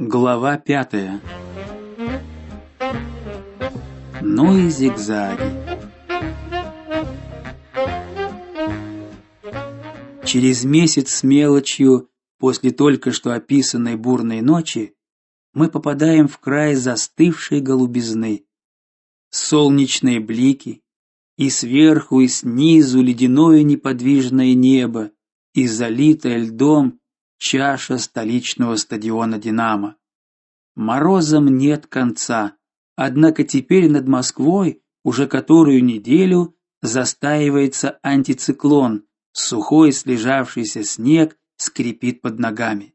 Глава пятая. Ну и зигзаги. Через месяц с мелочью после только что описанной бурной ночи мы попадаем в край застывшей голубизны. Солнечные блики, и сверху и снизу ледяное неподвижное небо, и залитое льдом чаша столичного стадиона Динамо. Морозом нет конца. Однако теперь над Москвой уже которую неделю застаивается антициклон. Сухой слежавшийся снег скрипит под ногами.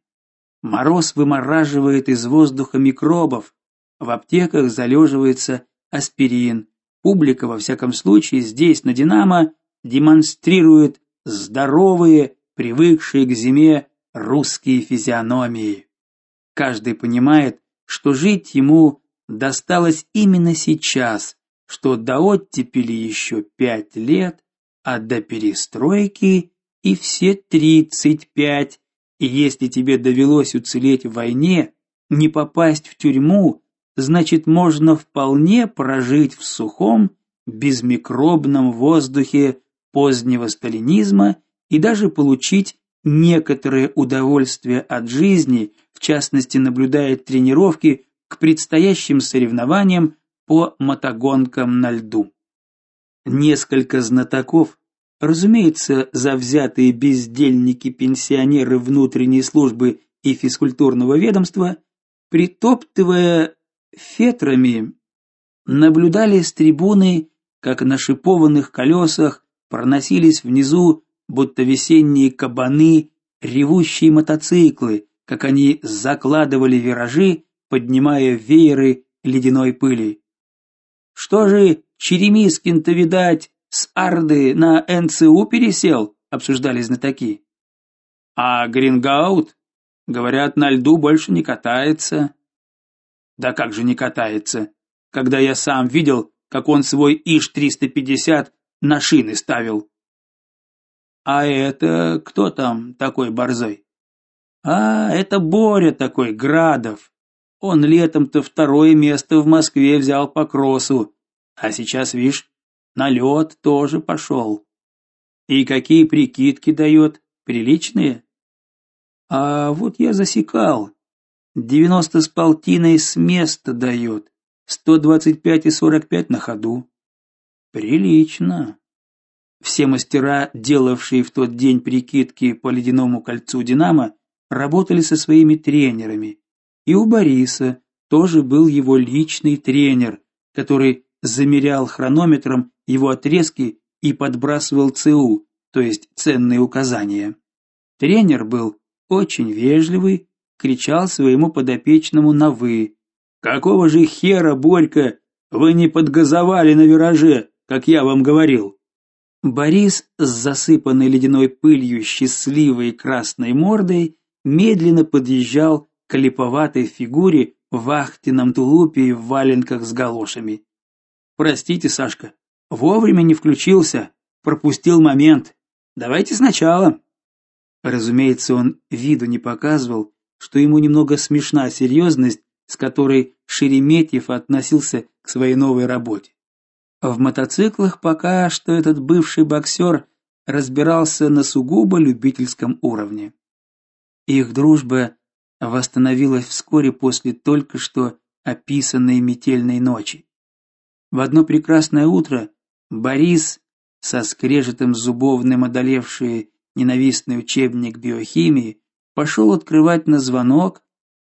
Мороз вымораживает из воздуха микробов. В аптеках залеживается аспирин. Публика во всяком случае здесь на Динамо демонстрирует здоровые, привыкшие к зиме русские физиономии. Каждый понимает, что жить ему досталось именно сейчас, что до оттепели еще пять лет, а до перестройки и все тридцать пять. И если тебе довелось уцелеть в войне, не попасть в тюрьму, значит, можно вполне прожить в сухом, безмикробном воздухе позднего сталинизма и даже получить некоторое удовольствие от жизни, в частности, наблюдает тренировки к предстоящим соревнованиям по мотогонкам на льду. Несколько знатоков, разумеется, завзятые бездельники-пенсионеры внутренней службы и физкультурного ведомства, притоптывая фетрами, наблюдали с трибуны, как на шипованных колесах проносились внизу будто весенние кабаны, ревущие мотоциклы, как они закладывали виражи, поднимая вееры ледяной пыли. Что же Черемискин-то, видать, с Арды на НЦУ пересел, обсуждали знатоки. А Грингаут, говорят, на льду больше не катается. Да как же не катается, когда я сам видел, как он свой ИЖ-350 на шины ставил. А это кто там такой борзой? А, это Боря такой, Градов. Он летом-то второе место в Москве взял по кроссу, а сейчас, видишь, на лед тоже пошел. И какие прикидки дает? Приличные? А вот я засекал. 90 с полтиной с места дает, 125 и 45 на ходу. Прилично. Все мастера, делавшие в тот день прикидки по ледяному кольцу Динамо, работали со своими тренерами. И у Бориса тоже был его личный тренер, который замерял хронометром его отрезки и подбрасывал ЦУ, то есть ценные указания. Тренер был очень вежливый, кричал своему подопечному на вы. Какого же хера, Борька, вы не подгазовали на вираже, как я вам говорил? Борис с засыпанной ледяной пылью счастливой красной мордой медленно подъезжал к липоватой фигуре в вахтенном тулупе и в валенках с галошами. Простите, Сашка, вовремя не включился, пропустил момент. Давайте сначала. Разумеется, он виду не показывал, что ему немного смешна серьезность, с которой Шереметьев относился к своей новой работе. В мотоциклах пока что этот бывший боксер разбирался на сугубо любительском уровне. Их дружба восстановилась вскоре после только что описанной метельной ночи. В одно прекрасное утро Борис со скрежетом зубовным одолевший ненавистный учебник биохимии пошел открывать на звонок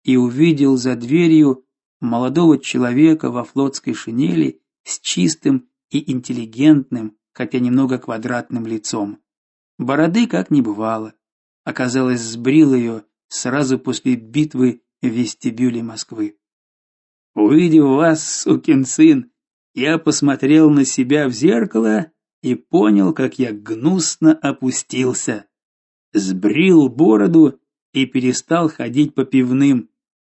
и увидел за дверью молодого человека во флотской шинели с чистым и интеллигентным, хотя немного квадратным лицом. Бороды как не бывало. Оказалось, сбрил ее сразу после битвы в вестибюле Москвы. Увидев вас, сукин сын, я посмотрел на себя в зеркало и понял, как я гнусно опустился. Сбрил бороду и перестал ходить по пивным.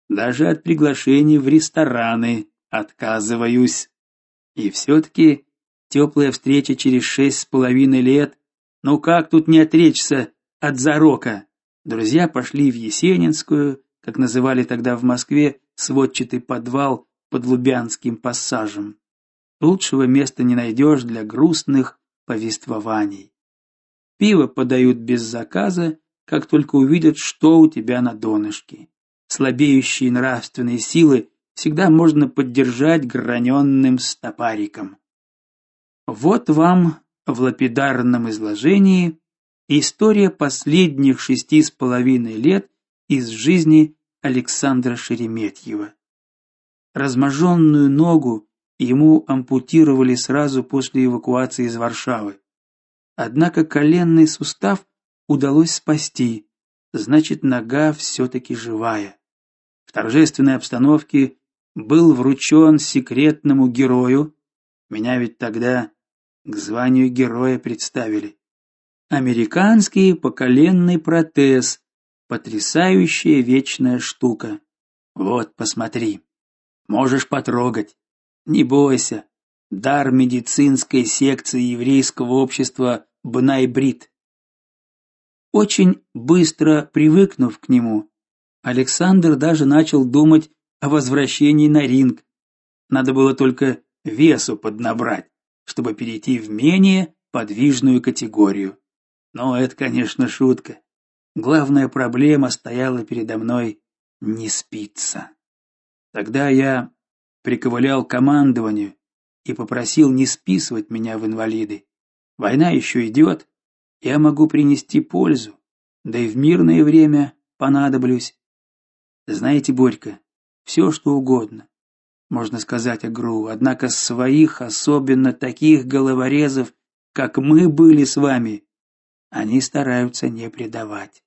Даже от приглашений в рестораны отказываюсь. И все-таки теплая встреча через шесть с половиной лет. Ну как тут не отречься от зарока? Друзья пошли в Есенинскую, как называли тогда в Москве сводчатый подвал под Лубянским пассажем. Лучшего места не найдешь для грустных повествований. Пиво подают без заказа, как только увидят, что у тебя на донышке. Слабеющие нравственные силы всегда можно поддержать граненным стопариком. Вот вам в лапидарном изложении история последних шести с половиной лет из жизни Александра Шереметьева. Разможенную ногу ему ампутировали сразу после эвакуации из Варшавы. Однако коленный сустав удалось спасти, значит, нога все таки живая. В торжественной обстановке был вручен секретному герою, меня ведь тогда к званию героя представили. Американский поколенный протез, потрясающая вечная штука. Вот, посмотри. Можешь потрогать. Не бойся. Дар медицинской секции еврейского общества Бнайбрид. Очень быстро привыкнув к нему, Александр даже начал думать о возвращении на ринг. Надо было только весу поднабрать, чтобы перейти в менее подвижную категорию. Но это, конечно, шутка. Главная проблема стояла передо мной не спиться. Тогда я приковылял к командованию и попросил не списывать меня в инвалиды. Война еще идет, я могу принести пользу, да и в мирное время понадоблюсь. Знаете, Борька, все что угодно можно сказать о ГРУ, однако своих, особенно таких головорезов, как мы были с вами, они стараются не предавать.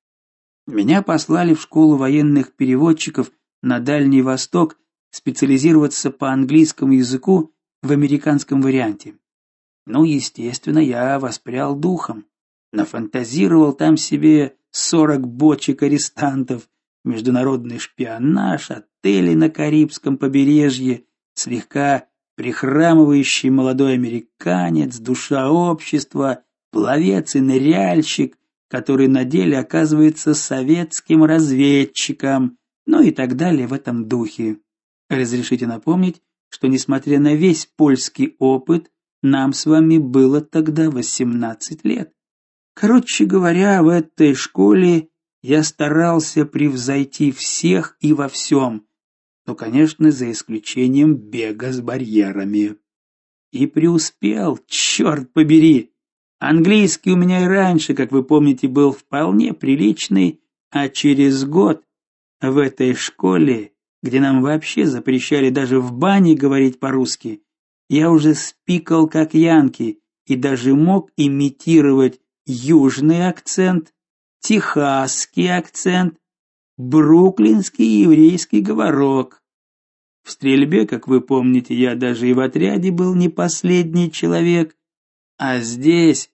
Меня послали в школу военных переводчиков на Дальний Восток специализироваться по английскому языку в американском варианте. Ну, естественно, я воспрял духом, нафантазировал там себе сорок бочек арестантов, международный шпионаж, отели на Карибском побережье, слегка прихрамывающий молодой американец, душа общества, пловец и ныряльщик, который на деле оказывается советским разведчиком, ну и так далее в этом духе. Разрешите напомнить, что несмотря на весь польский опыт, нам с вами было тогда 18 лет. Короче говоря, в этой школе я старался превзойти всех и во всем, но, конечно, за исключением бега с барьерами. И преуспел, черт побери. Английский у меня и раньше, как вы помните, был вполне приличный, а через год в этой школе, где нам вообще запрещали даже в бане говорить по-русски, я уже спикал как янки и даже мог имитировать южный акцент, техасский акцент, бруклинский еврейский говорок. В стрельбе, как вы помните, я даже и в отряде был не последний человек, а здесь,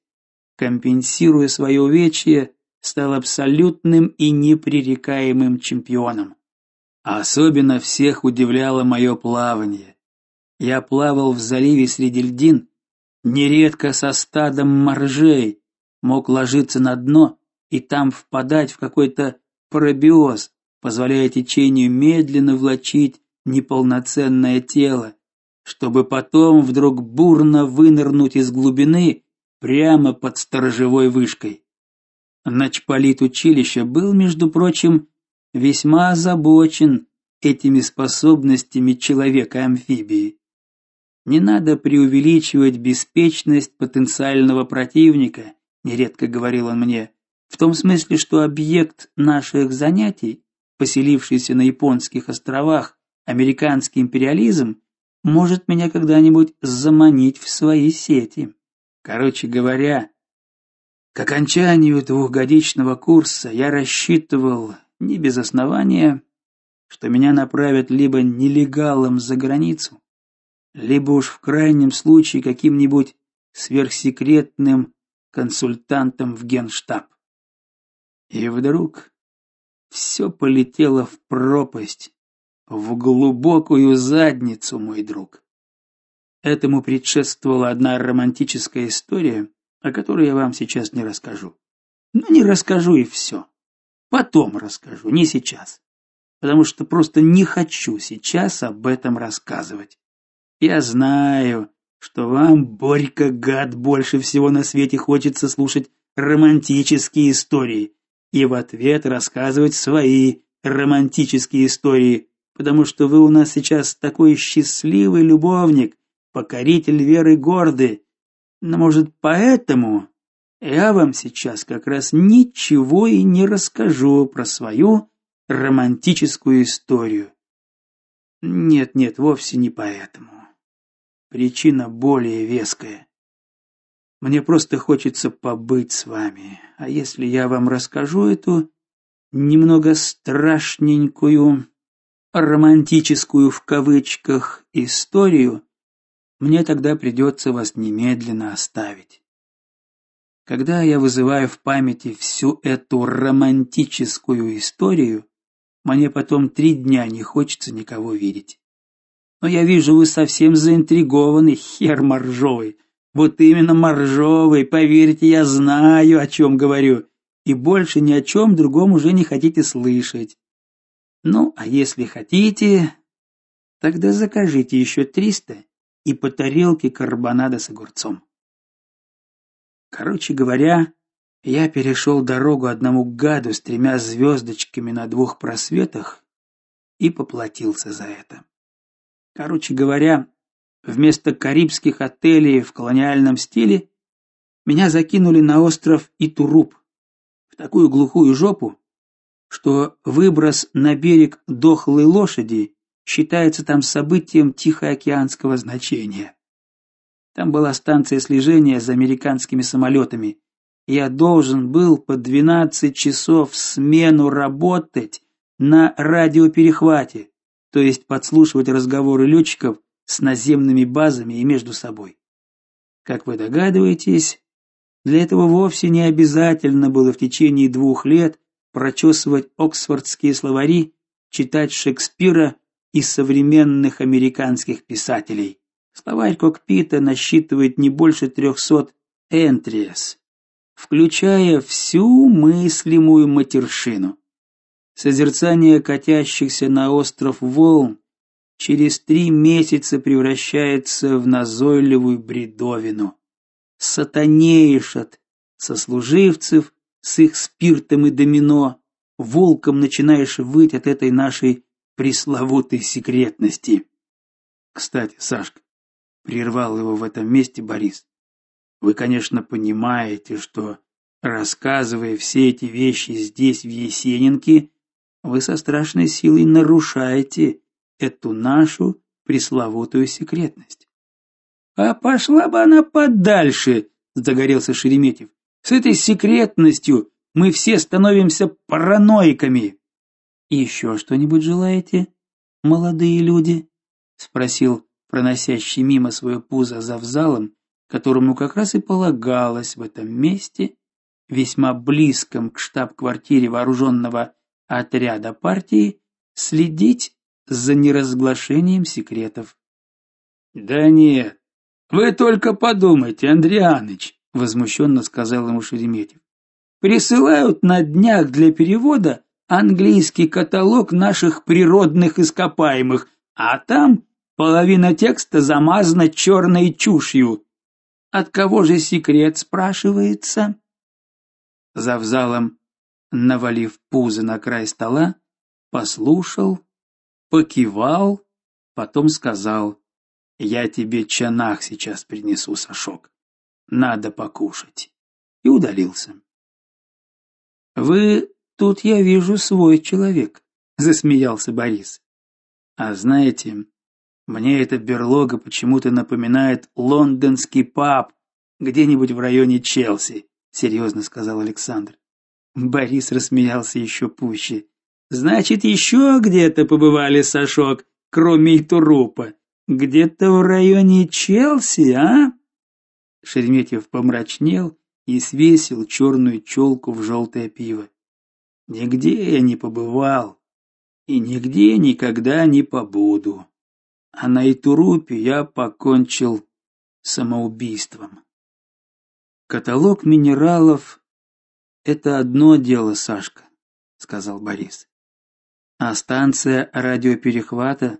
компенсируя свое увечье, стал абсолютным и непререкаемым чемпионом. А особенно всех удивляло мое плавание. Я плавал в заливе среди льдин, нередко со стадом моржей, мог ложиться на дно и там впадать в какой-то пробиоз, позволяя течению медленно влачить неполноценное тело, чтобы потом вдруг бурно вынырнуть из глубины прямо под сторожевой вышкой. Начполит училища был, между прочим, весьма озабочен этими способностями человека-амфибии. Не надо преувеличивать беспечность потенциального противника, нередко говорил он мне. В том смысле, что объект наших занятий, поселившийся на японских островах, американский империализм, может меня когда-нибудь заманить в свои сети. Короче говоря, к окончанию двухгодичного курса я рассчитывал не без основания, что меня направят либо нелегалом за границу, либо уж в крайнем случае каким-нибудь сверхсекретным консультантом в Генштаб. И вдруг все полетело в пропасть, в глубокую задницу, мой друг. Этому предшествовала одна романтическая история, о которой я вам сейчас не расскажу. Ну не расскажу и все. Потом расскажу, не сейчас. потому что просто не хочу сейчас об этом рассказывать. Я знаю, что вам, Борька, гад, больше всего на свете хочется слушать романтические истории и в ответ рассказывать свои романтические истории, потому что вы у нас сейчас такой счастливый любовник, покоритель веры горды. Но может, поэтому я вам сейчас как раз ничего и не расскажу про свою романтическую историю. Нет, нет, вовсе не поэтому. Причина более веская. Мне просто хочется побыть с вами. А если я вам расскажу эту немного страшненькую, романтическую в кавычках историю, мне тогда придется вас немедленно оставить. Когда я вызываю в памяти всю эту романтическую историю, мне потом три дня не хочется никого видеть. Но я вижу, вы совсем заинтригованы, хер моржовый. Вот именно моржовый, поверьте, я знаю, о чем говорю, и больше ни о чем другом уже не хотите слышать. Ну, а если хотите, тогда закажите еще триста и по тарелке карбонада с огурцом. Короче говоря, я перешел дорогу одному гаду с тремя звездочками на двух просветах и поплатился за это. Короче говоря, вместо карибских отелей в колониальном стиле меня закинули на остров Итуруп, в такую глухую жопу, что выброс на берег дохлой лошади считается там событием тихоокеанского значения. Там была станция слежения за американскими самолетами. Я должен был по 12 часов в смену работать на радиоперехвате, то есть подслушивать разговоры летчиков с наземными базами и между собой. Как вы догадываетесь, для этого вовсе не обязательно было в течение двух лет прочесывать оксфордские словари, читать Шекспира и современных американских писателей. Словарь Кокпита насчитывает не больше 300 entries, включая всю мыслимую матершину. Созерцание катящихся на остров волн через три месяца превращается в назойливую бредовину. Сатанеешь от сослуживцев с их спиртом и домино, волком начинаешь выть от этой нашей пресловутой секретности. Кстати, Сашка, прервал его в этом месте Борис. Вы, конечно, понимаете, что рассказывая все эти вещи здесь в Есенинке, вы со страшной силой нарушаете эту нашу пресловутую секретность. А пошла бы она подальше, загорелся Шереметьев. С этой секретностью мы все становимся параноиками. Еще что-нибудь желаете, молодые люди? спросил проносящий мимо свое пузо за взалом, которому как раз и полагалось в этом месте, весьма близком к штаб-квартире вооруженного отряда партии, следить за неразглашением секретов. Да нет. Вы только подумайте, Андрианыч, возмущенно сказал ему Шереметьев. Присылают на днях для перевода английский каталог наших природных ископаемых, а там половина текста замазана черной чушью. От кого же секрет спрашивается? За взалом, навалив пузо на край стола, послушал покивал, потом сказал: "Я тебе чанах сейчас принесу, Сашок. Надо покушать". И удалился. Вы тут я вижу свой человек, засмеялся Борис. А знаете, мне эта берлога почему-то напоминает лондонский паб где-нибудь в районе Челси, серьезно сказал Александр. Борис рассмеялся еще пуще. Значит, еще где-то побывали, Сашок, кроме Итурупа. Где-то в районе Челси, а? Шереметьев помрачнел и свесил черную челку в желтое пиво. Нигде я не побывал и нигде никогда не побуду. А на Итурупе я покончил самоубийством. Каталог минералов это одно дело, Сашка, сказал Борис. А станция радиоперехвата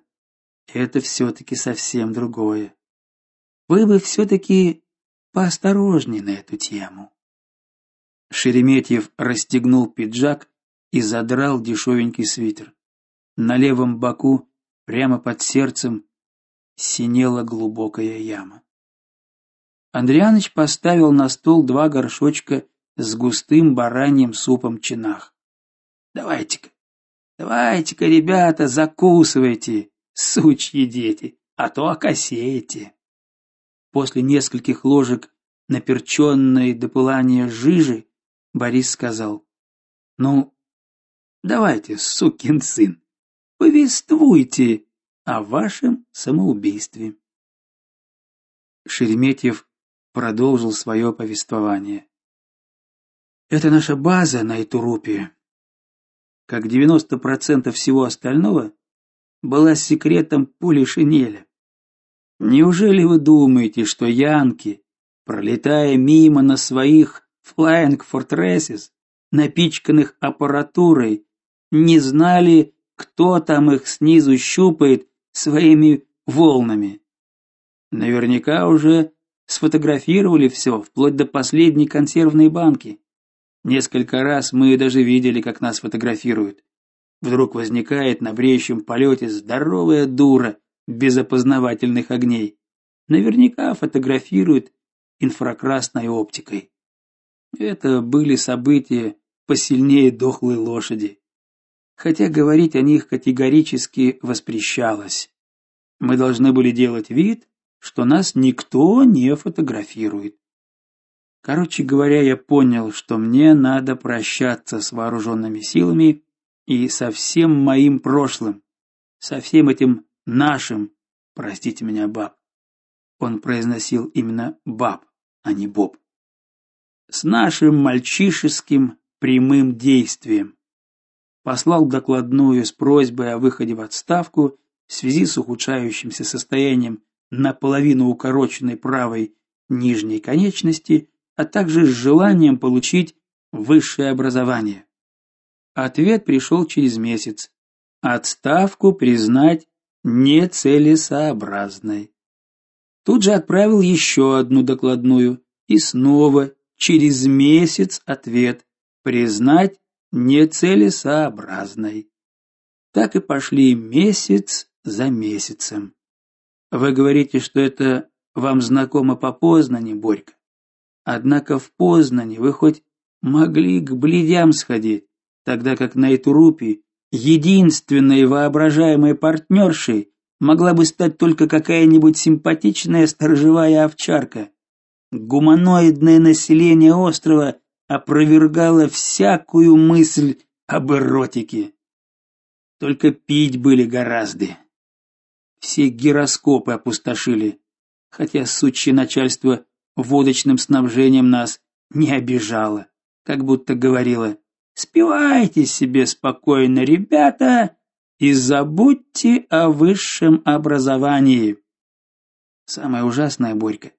это все таки совсем другое. Вы бы все таки поосторожнее на эту тему. Шереметьев расстегнул пиджак и задрал дешевенький свитер. На левом боку, прямо под сердцем, синела глубокая яма. Андрианыч поставил на стол два горшочка с густым бараньим супом чинах. Давайте-ка. Давайте-ка, ребята, закусывайте, сучьи дети, а то окосеете. После нескольких ложек наперченной до пылания жижи Борис сказал: "Ну, давайте, сукин сын, повествуйте о вашем самоубийстве". Шереметьев продолжил свое повествование. Это наша база на Итурупе. Как 90% всего остального была секретом пули шинеля. Неужели вы думаете, что янки, пролетая мимо на своих Flying Fortresses, напичканных аппаратурой, не знали, кто там их снизу щупает своими волнами. Наверняка уже сфотографировали все, вплоть до последней консервной банки. Несколько раз мы даже видели, как нас фотографируют. Вдруг возникает на бреющем полете здоровая дура без опознавательных огней. Наверняка фотографируют инфракрасной оптикой. Это были события посильнее дохлой лошади. Хотя говорить о них категорически воспрещалось. Мы должны были делать вид, что нас никто не фотографирует. Короче говоря, я понял, что мне надо прощаться с вооруженными силами и со всем моим прошлым, со всем этим нашим, простите меня, баб. Он произносил именно баб, а не боб с нашим мальчишеским прямым действием. Послал докладную с просьбой о выходе в отставку в связи с ухудшающимся состоянием наполовину укороченной правой нижней конечности, а также с желанием получить высшее образование. Ответ пришел через месяц. Отставку признать нецелесообразной. Тут же отправил еще одну докладную и снова через месяц ответ признать нецелесообразной. Так и пошли месяц за месяцем. Вы говорите, что это вам знакомо по Познани, Борька. Однако в Познани вы хоть могли к бледям сходить, тогда как на эту рупи единственной воображаемой партнершей могла бы стать только какая-нибудь симпатичная сторожевая овчарка, Гуманоидное население острова опровергало всякую мысль об эротике. Только пить были гораздо. Все гироскопы опустошили, хотя сучье начальство водочным снабжением нас не обижало, как будто говорило: "Спивайте себе спокойно, ребята, и забудьте о высшем образовании". Самое ужасное, Борька,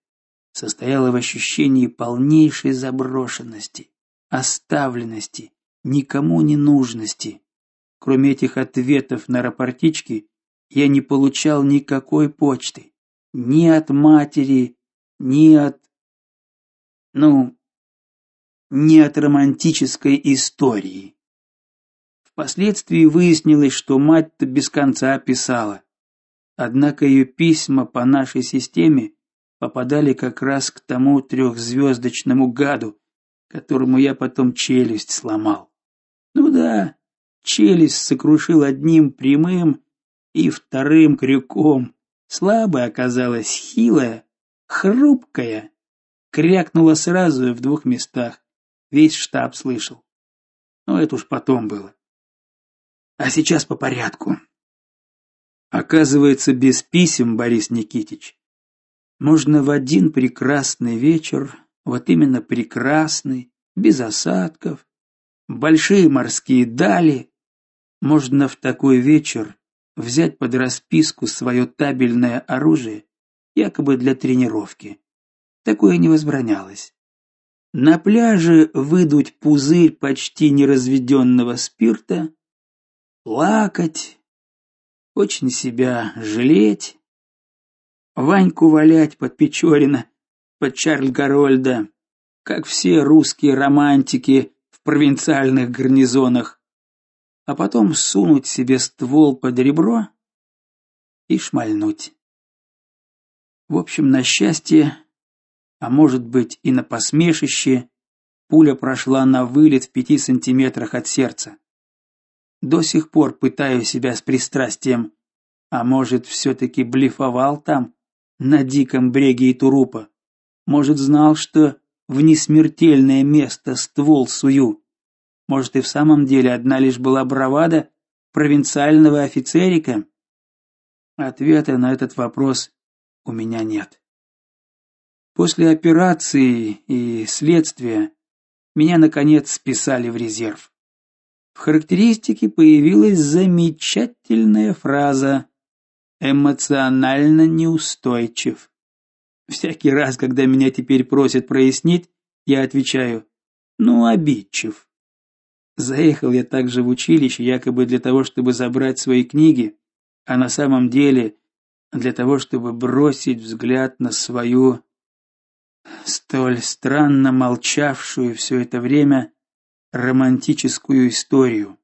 состояла в ощущении полнейшей заброшенности, оставленности, никому не нужности. Кроме этих ответов на рапортички, я не получал никакой почты, ни от матери, ни от ну, ни от романтической истории. Впоследствии выяснилось, что мать-то без конца писала. Однако ее письма по нашей системе попадали как раз к тому трехзвездочному гаду, которому я потом челюсть сломал. Ну да, челюсть сокрушил одним прямым и вторым крюком. Слабая оказалась, хилая, хрупкая. Крякнула сразу в двух местах. Весь штаб слышал. Но это уж потом было. А сейчас по порядку. Оказывается, без писем, Борис Никитич, можно в один прекрасный вечер, вот именно прекрасный, без осадков, большие морские дали, можно в такой вечер взять под расписку свое табельное оружие, якобы для тренировки. Такое не возбранялось. На пляже выдуть пузырь почти неразведенного спирта, плакать, очень себя жалеть, Ваньку валять под Печорина, под Чарль Гарольда, как все русские романтики в провинциальных гарнизонах, а потом сунуть себе ствол под ребро и шмальнуть. В общем, на счастье, а может быть и на посмешище, пуля прошла на вылет в пяти сантиметрах от сердца. До сих пор пытаю себя с пристрастием, а может, все таки блефовал там на диком бреге Итурупа. Может, знал, что в несмертельное место ствол сую. Может, и в самом деле одна лишь была бравада провинциального офицерика. Ответа на этот вопрос у меня нет. После операции и следствия меня наконец списали в резерв. В характеристике появилась замечательная фраза эмоционально неустойчив. Всякий раз, когда меня теперь просят прояснить, я отвечаю: "Ну, обидчив". Заехал я также в училище якобы для того, чтобы забрать свои книги, а на самом деле для того, чтобы бросить взгляд на свою столь странно молчавшую все это время романтическую историю.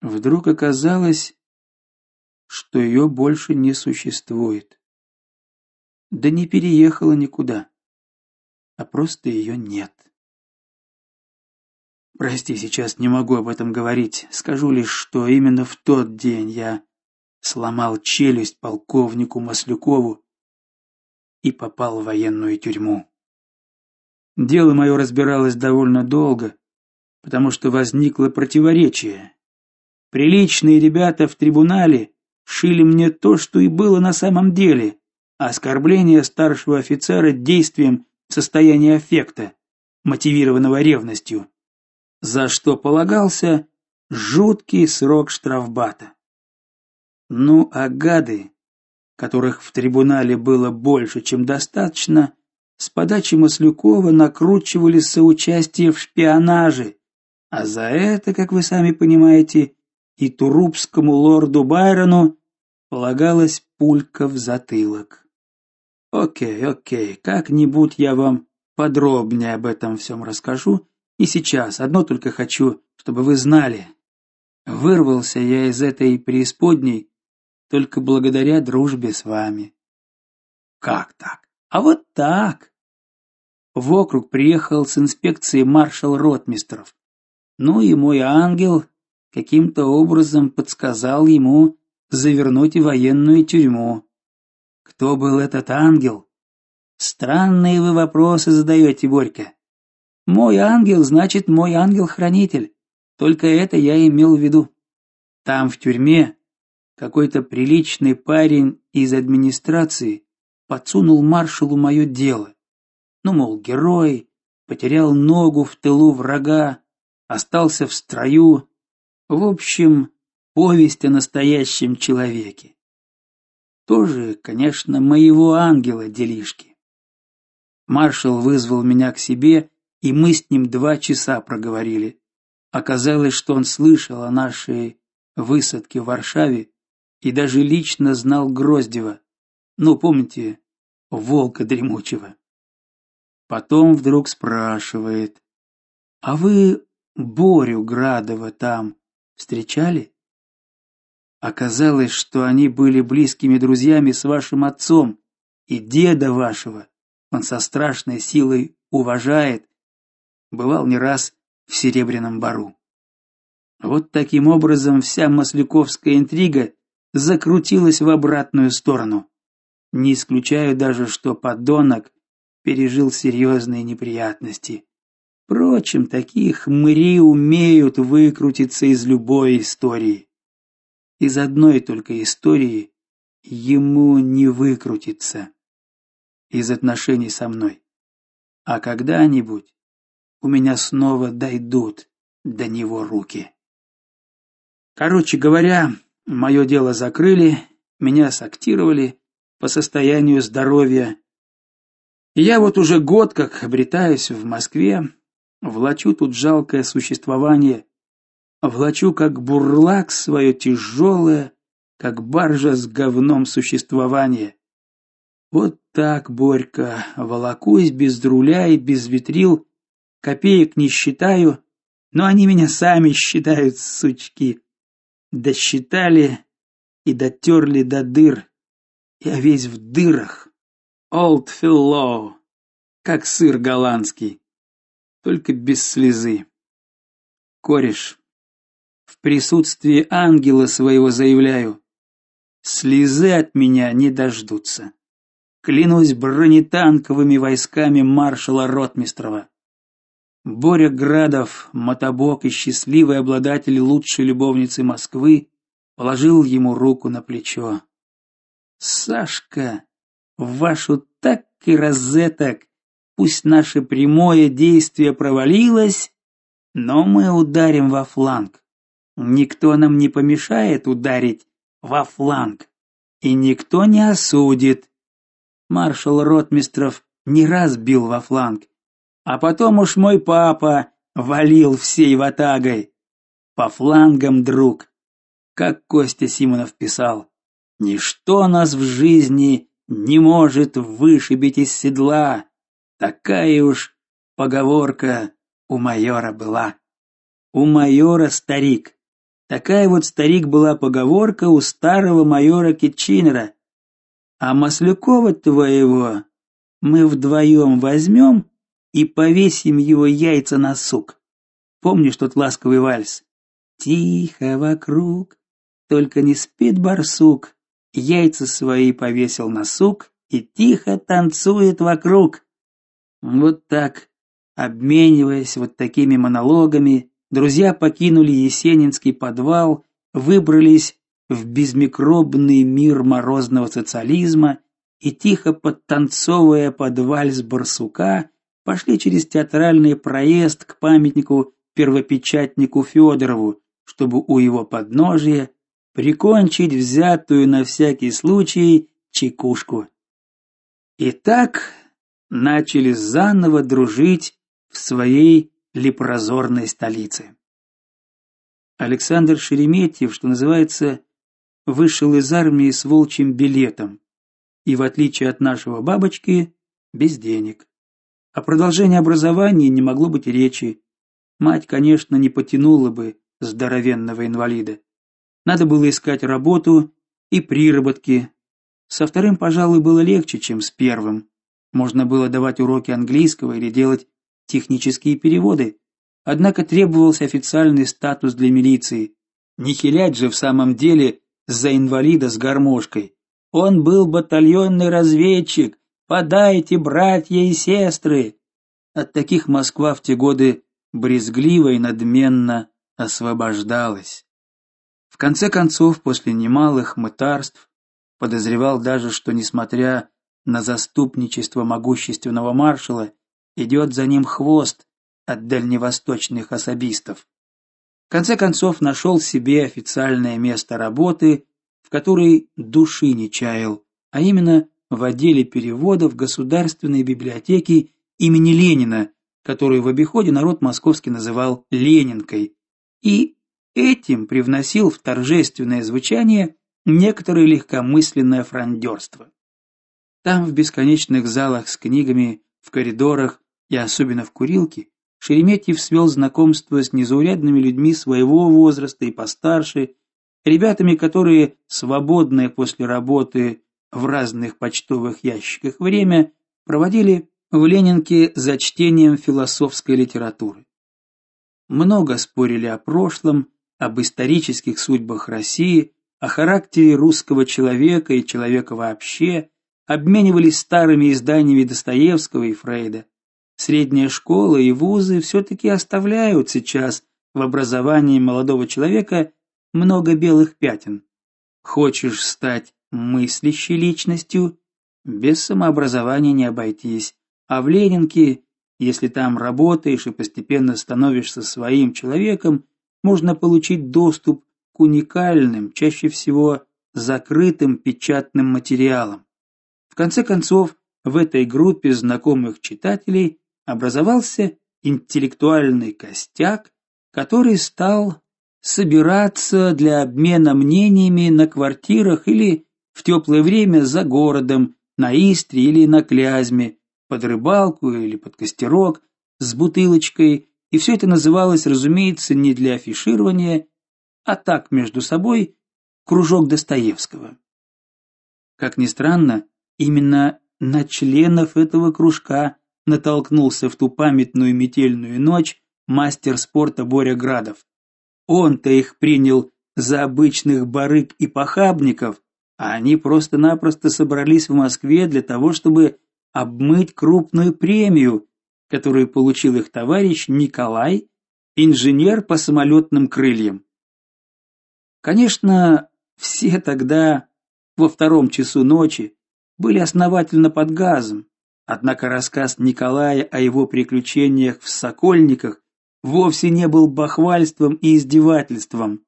Вдруг оказалось, что ее больше не существует. Да не переехала никуда, а просто ее нет. Прости, сейчас не могу об этом говорить. Скажу лишь, что именно в тот день я сломал челюсть полковнику Маслюкову и попал в военную тюрьму. Дело мое разбиралось довольно долго, потому что возникло противоречие. Приличные ребята в трибунале шили мне то, что и было на самом деле: оскорбление старшего офицера действием в состоянии аффекта, мотивированного ревностью, за что полагался жуткий срок штрафбата. Ну, а гады, которых в трибунале было больше, чем достаточно, с подачи Маслюкова накручивали соучастие в шпионаже, а за это, как вы сами понимаете, и турупскому лорду Байрону полагалась пулька в затылок. О'кей, о'кей, как-нибудь я вам подробнее об этом всем расскажу, и сейчас одно только хочу, чтобы вы знали. Вырвался я из этой преисподней только благодаря дружбе с вами. Как так? А вот так. В округ приехал с инспекцией маршал Ротмистров. Ну и мой ангел каким-то образом подсказал ему завернуть в военную тюрьму. Кто был этот ангел? Странные вы вопросы задаете, Борька. Мой ангел значит мой ангел-хранитель. Только это я имел в виду. Там в тюрьме какой-то приличный парень из администрации подсунул маршалу мое дело. Ну, мол, герой потерял ногу в тылу врага, остался в строю. В общем, повесть о настоящем человеке. Тоже, конечно, моего ангела делишки. Маршал вызвал меня к себе, и мы с ним два часа проговорили. Оказалось, что он слышал о нашей высадке в Варшаве и даже лично знал Гроздева. Ну, помните, волка дремучего. Потом вдруг спрашивает: "А вы Борю Градова там встречали?" Оказалось, что они были близкими друзьями с вашим отцом, и деда вашего он со страшной силой уважает. Бывал не раз в Серебряном бару. Вот таким образом вся Масляковская интрига закрутилась в обратную сторону. Не исключаю даже, что подонок пережил серьезные неприятности. Впрочем, такие хмыри умеют выкрутиться из любой истории. Из одной только истории ему не выкрутиться. Из отношений со мной. А когда-нибудь у меня снова дойдут до него руки. Короче говоря, Мое дело закрыли, меня сактировали по состоянию здоровья. И я вот уже год как обретаюсь в Москве, влачу тут жалкое существование. влачу как бурлак свое тяжелое, как баржа с говном существование. Вот так, Борька, волокусь без руля и без ветрил, копеек не считаю, но они меня сами считают, сучки. Досчитали и дотерли до дыр. Я весь в дырах. Old fellow, как сыр голландский, только без слезы. Кореш, в присутствии ангела своего заявляю, слезы от меня не дождутся. Клянусь бронетанковыми войсками маршала Ротмистрова. Боря Градов, мотобок и счастливый обладатель лучшей любовницы Москвы, положил ему руку на плечо. Сашка, вашу так и розеток, пусть наше прямое действие провалилось, но мы ударим во фланг. Никто нам не помешает ударить во фланг, и никто не осудит. Маршал Ротмистров не раз бил во фланг, а потом уж мой папа валил всей ватагой. По флангам, друг. Как Костя Симонов писал, «Ничто нас в жизни не может вышибить из седла». Такая уж поговорка у майора была. У майора старик. Такая вот старик была поговорка у старого майора Китчинера. А Маслюкова твоего мы вдвоем возьмем и повесим его яйца на сук. Помнишь тот ласковый вальс? Тихо вокруг, только не спит барсук. Яйца свои повесил на сук и тихо танцует вокруг. Вот так, обмениваясь вот такими монологами, друзья покинули Есенинский подвал, выбрались в безмикробный мир морозного социализма и тихо подтанцовывая под вальс барсука, пошли через театральный проезд к памятнику первопечатнику Федорову, чтобы у его подножия прикончить взятую на всякий случай чекушку. И так начали заново дружить в своей лепрозорной столице. Александр Шереметьев, что называется, вышел из армии с волчьим билетом и в отличие от нашего бабочки без денег. О продолжении образования не могло быть речи. Мать, конечно, не потянула бы здоровенного инвалида. Надо было искать работу и приработки. Со вторым, пожалуй, было легче, чем с первым. Можно было давать уроки английского или делать технические переводы. Однако требовался официальный статус для милиции. Не хилять же в самом деле за инвалида с гармошкой. Он был батальонный разведчик, Подайте, братья и сестры. От таких Москва в те годы брезгливо и надменно освобождалась. В конце концов, после немалых мытарств, подозревал даже, что несмотря на заступничество могущественного маршала, идет за ним хвост от дальневосточных особистов. В конце концов нашел себе официальное место работы, в которой души не чаял, а именно в отделе переводов Государственной библиотеки имени Ленина, которую в обиходе народ московский называл Ленинкой, и этим привносил в торжественное звучание некоторое легкомысленное фрондерство. Там в бесконечных залах с книгами, в коридорах и особенно в курилке Шереметьев свел знакомство с незаурядными людьми своего возраста и постарше, ребятами, которые свободные после работы в разных почтовых ящиках время проводили в Ленинке за чтением философской литературы. Много спорили о прошлом, об исторических судьбах России, о характере русского человека и человека вообще, обменивались старыми изданиями Достоевского и Фрейда. Средняя школа и вузы все таки оставляют сейчас в образовании молодого человека много белых пятен. Хочешь стать мыслящей личностью, без самообразования не обойтись. А в Ленинке, если там работаешь и постепенно становишься своим человеком, можно получить доступ к уникальным, чаще всего закрытым печатным материалам. В конце концов, в этой группе знакомых читателей образовался интеллектуальный костяк, который стал собираться для обмена мнениями на квартирах или в теплое время за городом, на Истре или на Клязьме, под рыбалку или под костерок с бутылочкой, и все это называлось, разумеется, не для афиширования, а так между собой кружок Достоевского. Как ни странно, именно на членов этого кружка натолкнулся в ту памятную метельную ночь мастер спорта Боря Градов. Он-то их принял за обычных барыг и похабников, а они просто-напросто собрались в Москве для того, чтобы обмыть крупную премию, которую получил их товарищ Николай, инженер по самолетным крыльям. Конечно, все тогда во втором часу ночи были основательно под газом. Однако рассказ Николая о его приключениях в Сокольниках вовсе не был бахвальством и издевательством.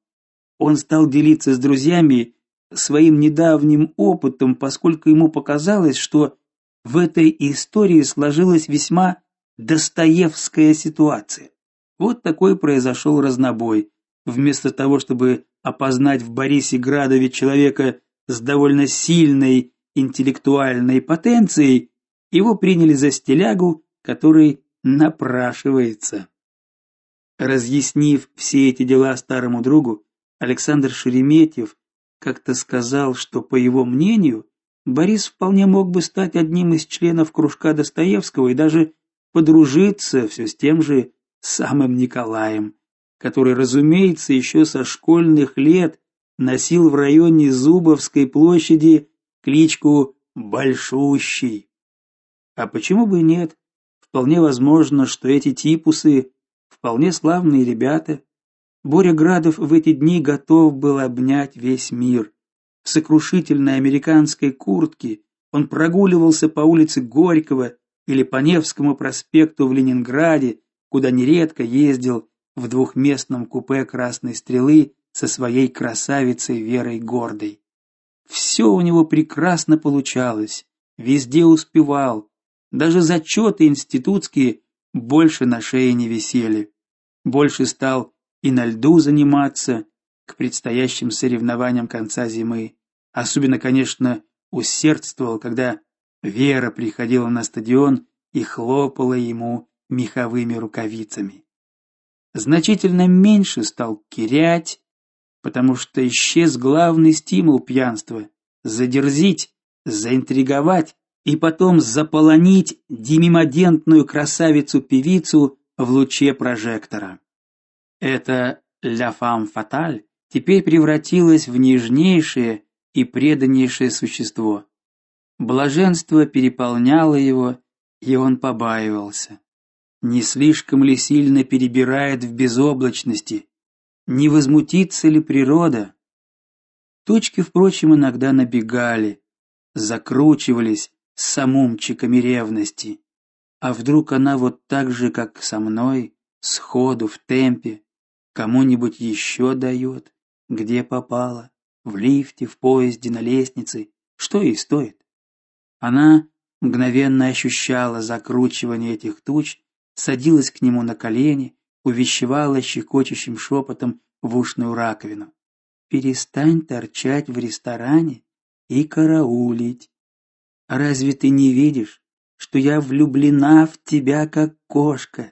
Он стал делиться с друзьями своим недавним опытом, поскольку ему показалось, что в этой истории сложилась весьма достоевская ситуация. Вот такой произошел разнобой. Вместо того, чтобы опознать в Борисе Градове человека с довольно сильной интеллектуальной потенцией, его приняли за стелягу, который напрашивается. Разъяснив все эти дела старому другу, Александр Шереметьев как-то сказал, что по его мнению, Борис вполне мог бы стать одним из членов кружка Достоевского и даже подружиться все с тем же самым Николаем, который, разумеется, еще со школьных лет носил в районе Зубовской площади кличку Большущий. А почему бы и нет? Вполне возможно, что эти типусы вполне славные ребята. Боря Градов в эти дни готов был обнять весь мир. В сокрушительной американской куртке он прогуливался по улице Горького или по Невскому проспекту в Ленинграде, куда нередко ездил в двухместном купе Красной Стрелы со своей красавицей Верой Гордой. Все у него прекрасно получалось, везде успевал. Даже зачеты институтские больше на шее не висели. Больше стал и на льду заниматься к предстоящим соревнованиям конца зимы. Особенно, конечно, усердствовал, когда Вера приходила на стадион и хлопала ему меховыми рукавицами. Значительно меньше стал кирять, потому что исчез главный стимул пьянства задерзить, заинтриговать и потом заполонить демимодентную красавицу-певицу в луче прожектора. Это «Ля фам фаталь» теперь превратилась в нежнейшее и преданнейшее существо. Блаженство переполняло его, и он побаивался. Не слишком ли сильно перебирает в безоблачности? Не возмутится ли природа? Тучки, впрочем, иногда набегали, закручивались с самумчиками ревности. А вдруг она вот так же, как со мной, сходу в темпе, кому-нибудь еще дает, где попала, в лифте, в поезде, на лестнице, что ей стоит? Она мгновенно ощущала закручивание этих туч, садилась к нему на колени, увещевала щекочущим шепотом в ушную раковину. Перестань торчать в ресторане и караулить. Разве ты не видишь, что я влюблена в тебя как кошка?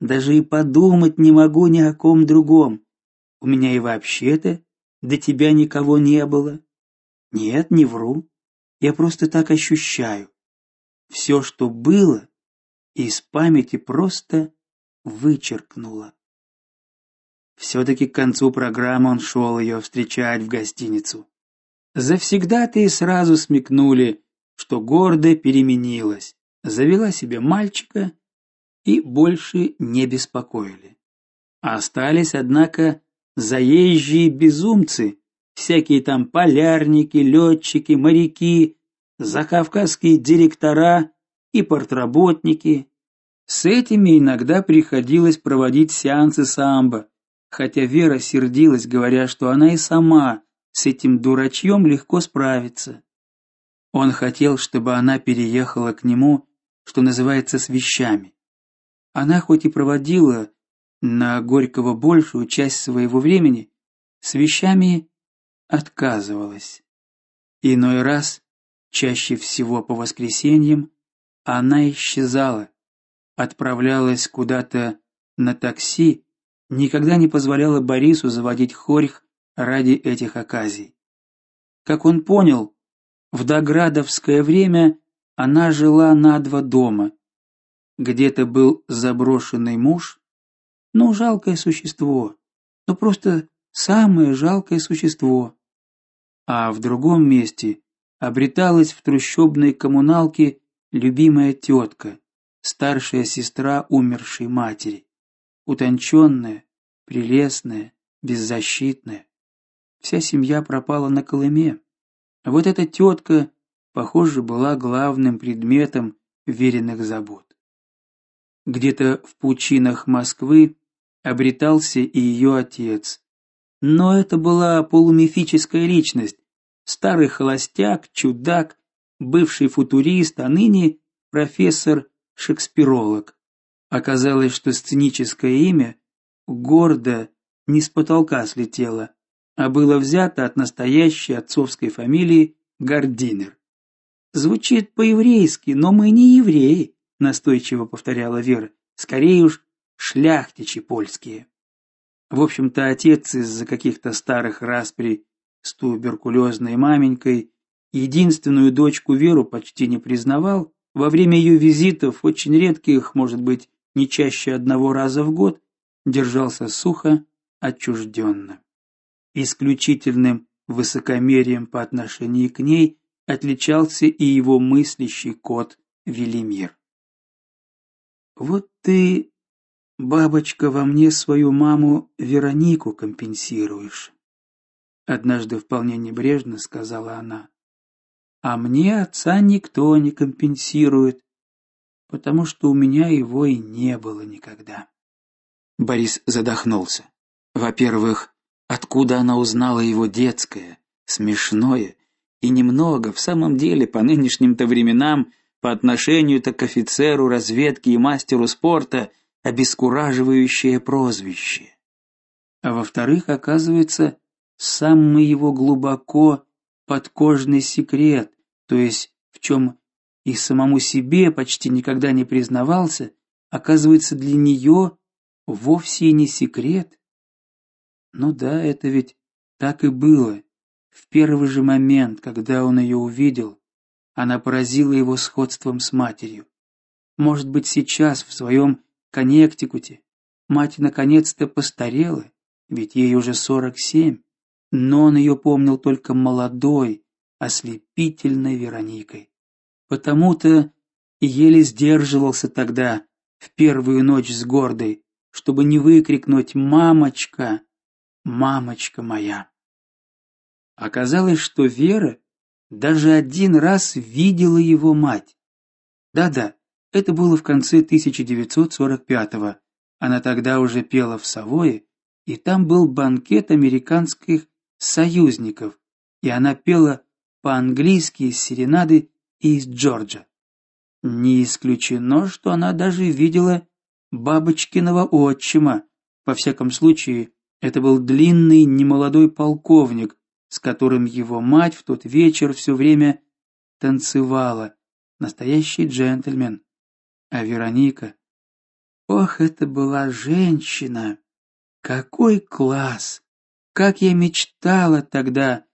Даже и подумать не могу ни о ком другом. У меня и вообще-то до тебя никого не было. Нет, не вру. Я просто так ощущаю. Все, что было, из памяти просто вычеркнула. все таки к концу программы он шел ее встречать в гостиницу. Завсегда-то сразу смекнули, что гордо переменилась, завела себе мальчика и больше не беспокоили. Остались, однако, заезжие безумцы, всякие там полярники, летчики, моряки, закавказские директора и портработники. С этими иногда приходилось проводить сеансы самбо, хотя Вера сердилась, говоря, что она и сама с этим дурачьем легко справится. Он хотел, чтобы она переехала к нему, что называется, с вещами. Она хоть и проводила на Горького большую часть своего времени с вещами отказывалась. Иной раз, чаще всего по воскресеньям, она исчезала, отправлялась куда-то на такси, никогда не позволяла Борису заводить хорьх ради этих оказий. Как он понял, в доградовское время она жила на два дома. Где-то был заброшенный муж, ну, жалкое существо, ну просто самое жалкое существо. А в другом месте обреталась в трущобной коммуналке любимая тетка, старшая сестра умершей матери, утонченная, прелестная, беззащитная. Вся семья пропала на Колыме. А вот эта тетка, похоже, была главным предметом веренных забот. Где-то в пучинах Москвы обретался и ее отец. Но это была полумифическая личность, старый холостяк, чудак, бывший футурист, а ныне профессор-шекспиролог. Оказалось, что сценическое имя гордо не с потолка слетело, а было взято от настоящей отцовской фамилии Гардинер. Звучит по-еврейски, но мы не евреи, настойчиво повторяла Вера. Скорее уж шляхтичи польские. В общем-то, отец из-за каких-то старых распри с туберкулезной маменькой единственную дочку Веру почти не признавал. Во время ее визитов, очень редких, может быть, не чаще одного раза в год, держался сухо, отчужденно исключительным высокомерием по отношению к ней отличался и его мыслящий кот Велимир. Вот ты, бабочка, во мне свою маму Веронику компенсируешь, однажды вполне небрежно сказала она. А мне отца никто не компенсирует, потому что у меня его и не было никогда. Борис задохнулся. Во-первых, Откуда она узнала его детское, смешное и немного, в самом деле, по нынешним-то временам, по отношению-то к офицеру разведки и мастеру спорта, обескураживающее прозвище? А во-вторых, оказывается, самый его глубоко подкожный секрет, то есть в чем и самому себе почти никогда не признавался, оказывается для нее вовсе не секрет, ну да, это ведь так и было. В первый же момент, когда он ее увидел, она поразила его сходством с матерью. Может быть, сейчас в своем Коннектикуте мать наконец-то постарела, ведь ей уже сорок семь, но он ее помнил только молодой, ослепительной Вероникой. Потому-то еле сдерживался тогда в первую ночь с гордой, чтобы не выкрикнуть мамочка, мамочка моя. Оказалось, что Вера даже один раз видела его мать. Да-да, это было в конце 1945-го. Она тогда уже пела в Савое, и там был банкет американских союзников, и она пела по-английски из серенады из Джорджа. Не исключено, что она даже видела бабочкиного отчима, во всяком случае, это был длинный немолодой полковник, с которым его мать в тот вечер все время танцевала. Настоящий джентльмен. А Вероника, ох, это была женщина. Какой класс! Как я мечтала тогда,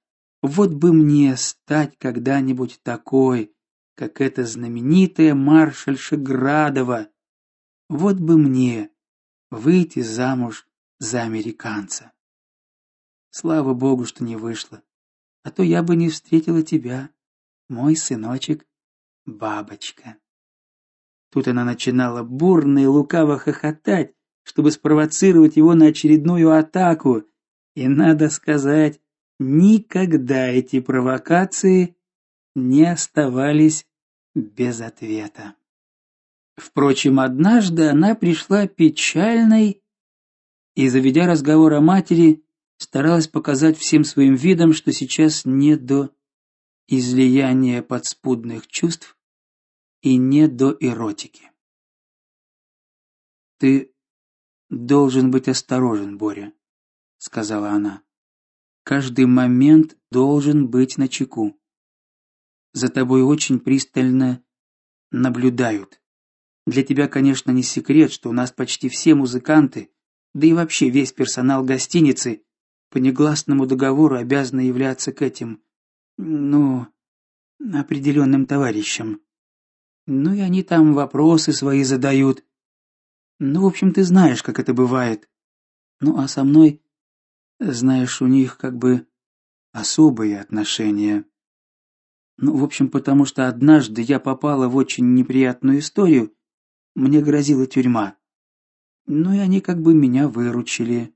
вот бы мне стать когда-нибудь такой, как эта знаменитая маршальша Градова. Вот бы мне выйти замуж за американца. Слава богу, что не вышло. А то я бы не встретила тебя, мой сыночек, бабочка. Тут она начинала бурно и лукаво хохотать, чтобы спровоцировать его на очередную атаку, и надо сказать, никогда эти провокации не оставались без ответа. Впрочем, однажды она пришла печальной и, заведя разговор о матери, старалась показать всем своим видом, что сейчас не до излияния подспудных чувств и не до эротики. Ты должен быть осторожен, Боря, сказала она. Каждый момент должен быть на чеку. За тобой очень пристально наблюдают. Для тебя, конечно, не секрет, что у нас почти все музыканты, да и вообще весь персонал гостиницы по негласному договору обязаны являться к этим, ну, определенным товарищам. Ну и они там вопросы свои задают. Ну, в общем, ты знаешь, как это бывает. Ну, а со мной, знаешь, у них как бы особые отношения. Ну, в общем, потому что однажды я попала в очень неприятную историю, мне грозила тюрьма. Ну и они как бы меня выручили.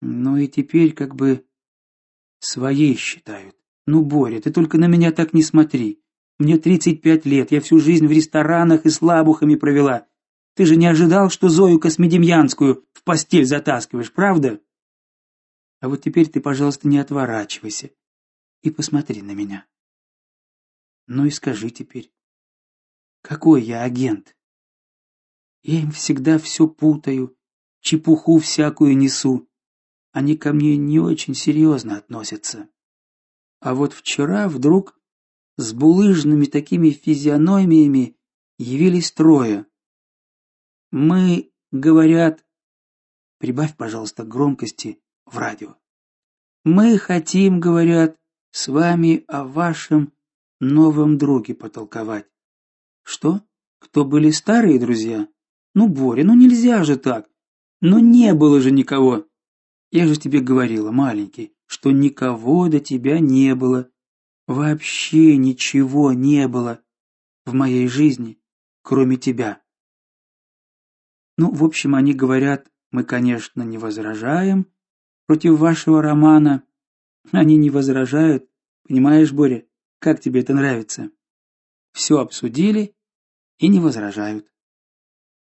Ну и теперь как бы своей считают. Ну, Боря, ты только на меня так не смотри. Мне 35 лет, я всю жизнь в ресторанах и с лабухами провела. Ты же не ожидал, что Зою Космедемьянскую в постель затаскиваешь, правда? А вот теперь ты, пожалуйста, не отворачивайся и посмотри на меня. Ну и скажи теперь, какой я агент? Я им всегда все путаю, чепуху всякую несу. Они ко мне не очень серьезно относятся. А вот вчера вдруг с булыжными такими физиономиями явились трое. Мы, говорят, прибавь, пожалуйста, громкости в радио. Мы хотим, говорят, с вами о вашем новом друге потолковать. Что? Кто были старые друзья? Ну, Боря, ну нельзя же так. Ну не было же никого. Я же тебе говорила, маленький, что никого до тебя не было. Вообще ничего не было в моей жизни, кроме тебя. Ну, в общем, они говорят, мы, конечно, не возражаем против вашего романа. Они не возражают, понимаешь, Боря? Как тебе это нравится? Все обсудили и не возражают.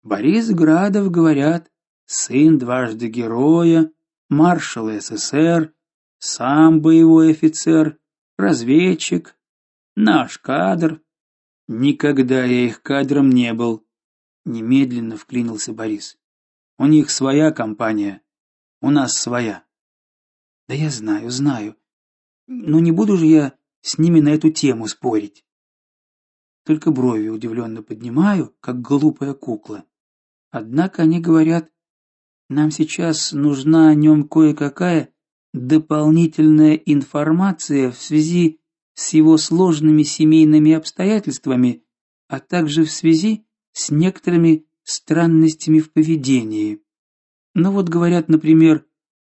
Борис Градов, говорят, сын дважды героя, маршал СССР, сам боевой офицер, разведчик, наш кадр. Никогда я их кадром не был, немедленно вклинился Борис. У них своя компания, у нас своя. Да я знаю, знаю. Но не буду же я с ними на эту тему спорить. Только брови удивленно поднимаю, как глупая кукла. Однако они говорят, нам сейчас нужна о нем кое-какая дополнительная информация в связи с его сложными семейными обстоятельствами, а также в связи с некоторыми странностями в поведении. Ну вот говорят, например,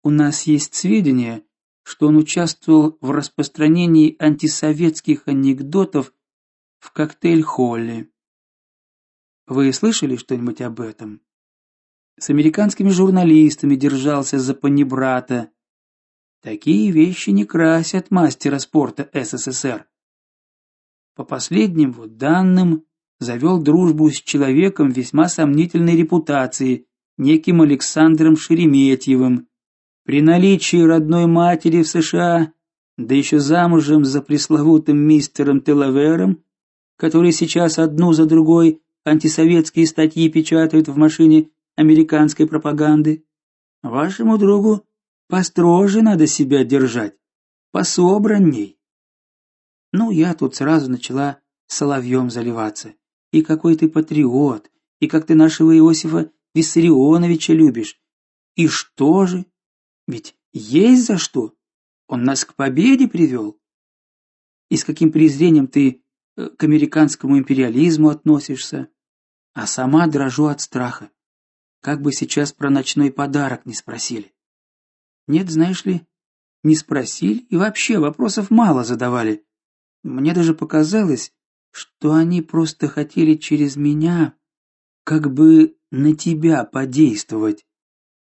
у нас есть сведения, что он участвовал в распространении антисоветских анекдотов в коктейль-холле. Вы слышали что-нибудь об этом? С американскими журналистами держался за панибрата. Такие вещи не красят мастера спорта СССР. По последним вот данным, завел дружбу с человеком весьма сомнительной репутации, неким Александром Шереметьевым. При наличии родной матери в США, да еще замужем за пресловутым мистером Телавером, который сейчас одну за другой антисоветские статьи печатают в машине американской пропаганды, вашему другу построже надо себя держать, пособранней. Ну, я тут сразу начала соловьем заливаться. И какой ты патриот, и как ты нашего Иосифа Виссарионовича любишь. И что же? Ведь есть за что. Он нас к победе привел. И с каким презрением ты э, к американскому империализму относишься? А сама дрожу от страха. Как бы сейчас про ночной подарок не спросили. Нет, знаешь ли, не спросили и вообще вопросов мало задавали. Мне даже показалось, что они просто хотели через меня как бы на тебя подействовать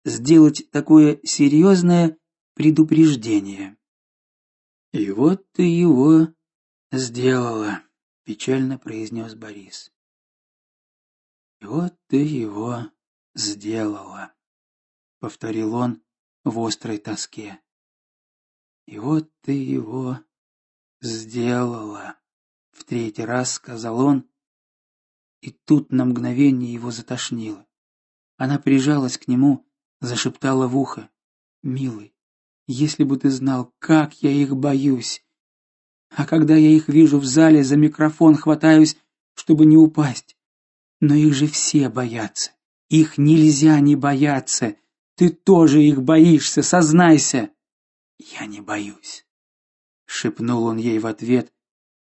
сделать такое серьезное предупреждение. И вот ты его сделала, печально произнес Борис. И вот ты его сделала, повторил он в острой тоске. И вот ты его сделала, в третий раз сказал он, и тут на мгновение его затошнило. Она прижалась к нему, зашептала в ухо: "Милый, если бы ты знал, как я их боюсь. А когда я их вижу в зале, за микрофон хватаюсь, чтобы не упасть. Но их же все боятся. Их нельзя не бояться. Ты тоже их боишься, сознайся. Я не боюсь, шепнул он ей в ответ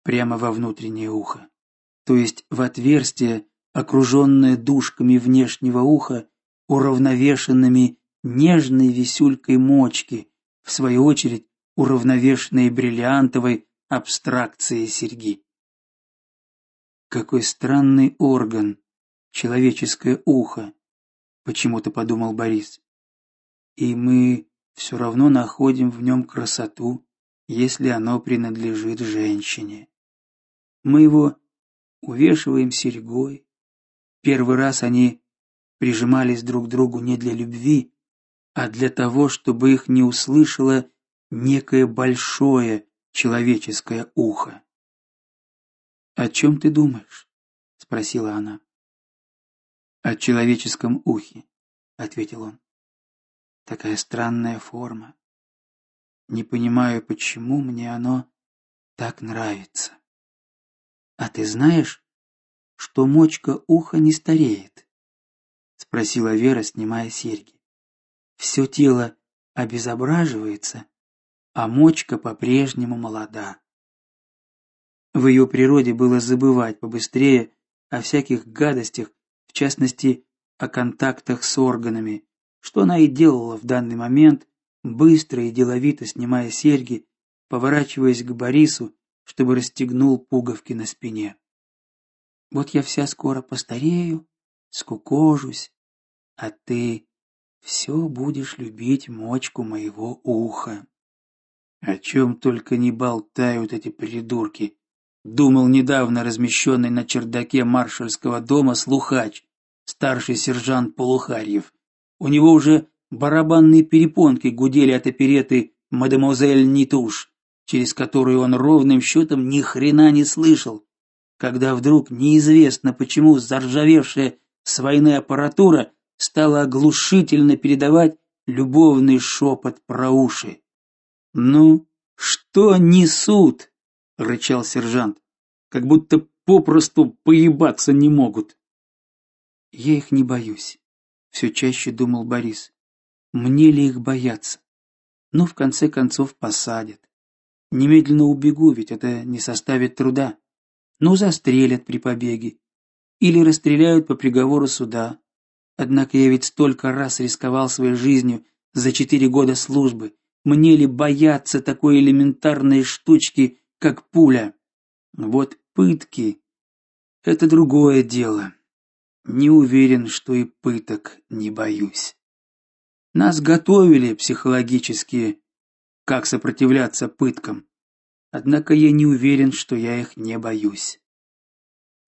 прямо во внутреннее ухо. То есть в отверстие, окруженное дужками внешнего уха, уравновешенными нежной висюлькой мочки, в свою очередь уравновешенной бриллиантовой абстракцией серьги. Какой странный орган человеческое ухо, почему-то подумал Борис. И мы все равно находим в нем красоту, если оно принадлежит женщине. Мы его увешиваем серьгой. Первый раз они прижимались друг к другу не для любви, а для того, чтобы их не услышало некое большое человеческое ухо. "О чем ты думаешь?" спросила она. "О человеческом ухе", ответил он. "Такая странная форма. Не понимаю, почему мне оно так нравится. А ты знаешь, что мочка уха не стареет?" спросила Вера, снимая серьги. Все тело обезображивается, а мочка по-прежнему молода. В ее природе было забывать побыстрее о всяких гадостях, в частности, о контактах с органами, что она и делала в данный момент, быстро и деловито снимая серьги, поворачиваясь к Борису, чтобы расстегнул пуговки на спине. Вот я вся скоро постарею, скукожусь, а ты все будешь любить мочку моего уха. О чем только не болтают эти придурки, думал недавно размещенный на чердаке маршальского дома слухач, старший сержант Полухарьев. У него уже барабанные перепонки гудели от опереты Мадемуазель Нитуш, через которую он ровным счетом ни хрена не слышал, когда вдруг неизвестно почему заржавевшая с аппаратура стала оглушительно передавать любовный шепот про уши. "Ну, что несут?" Рычал сержант, как будто попросту поебаться не могут. Я их не боюсь, все чаще думал Борис. Мне ли их бояться? Ну, в конце концов посадят. Немедленно убегу, ведь это не составит труда. Ну, застрелят при побеге или расстреляют по приговору суда. Однако я ведь столько раз рисковал своей жизнью за четыре года службы. Мне ли бояться такой элементарной штучки, как пуля? Вот пытки это другое дело. Не уверен, что и пыток не боюсь. Нас готовили психологически, как сопротивляться пыткам. Однако я не уверен, что я их не боюсь.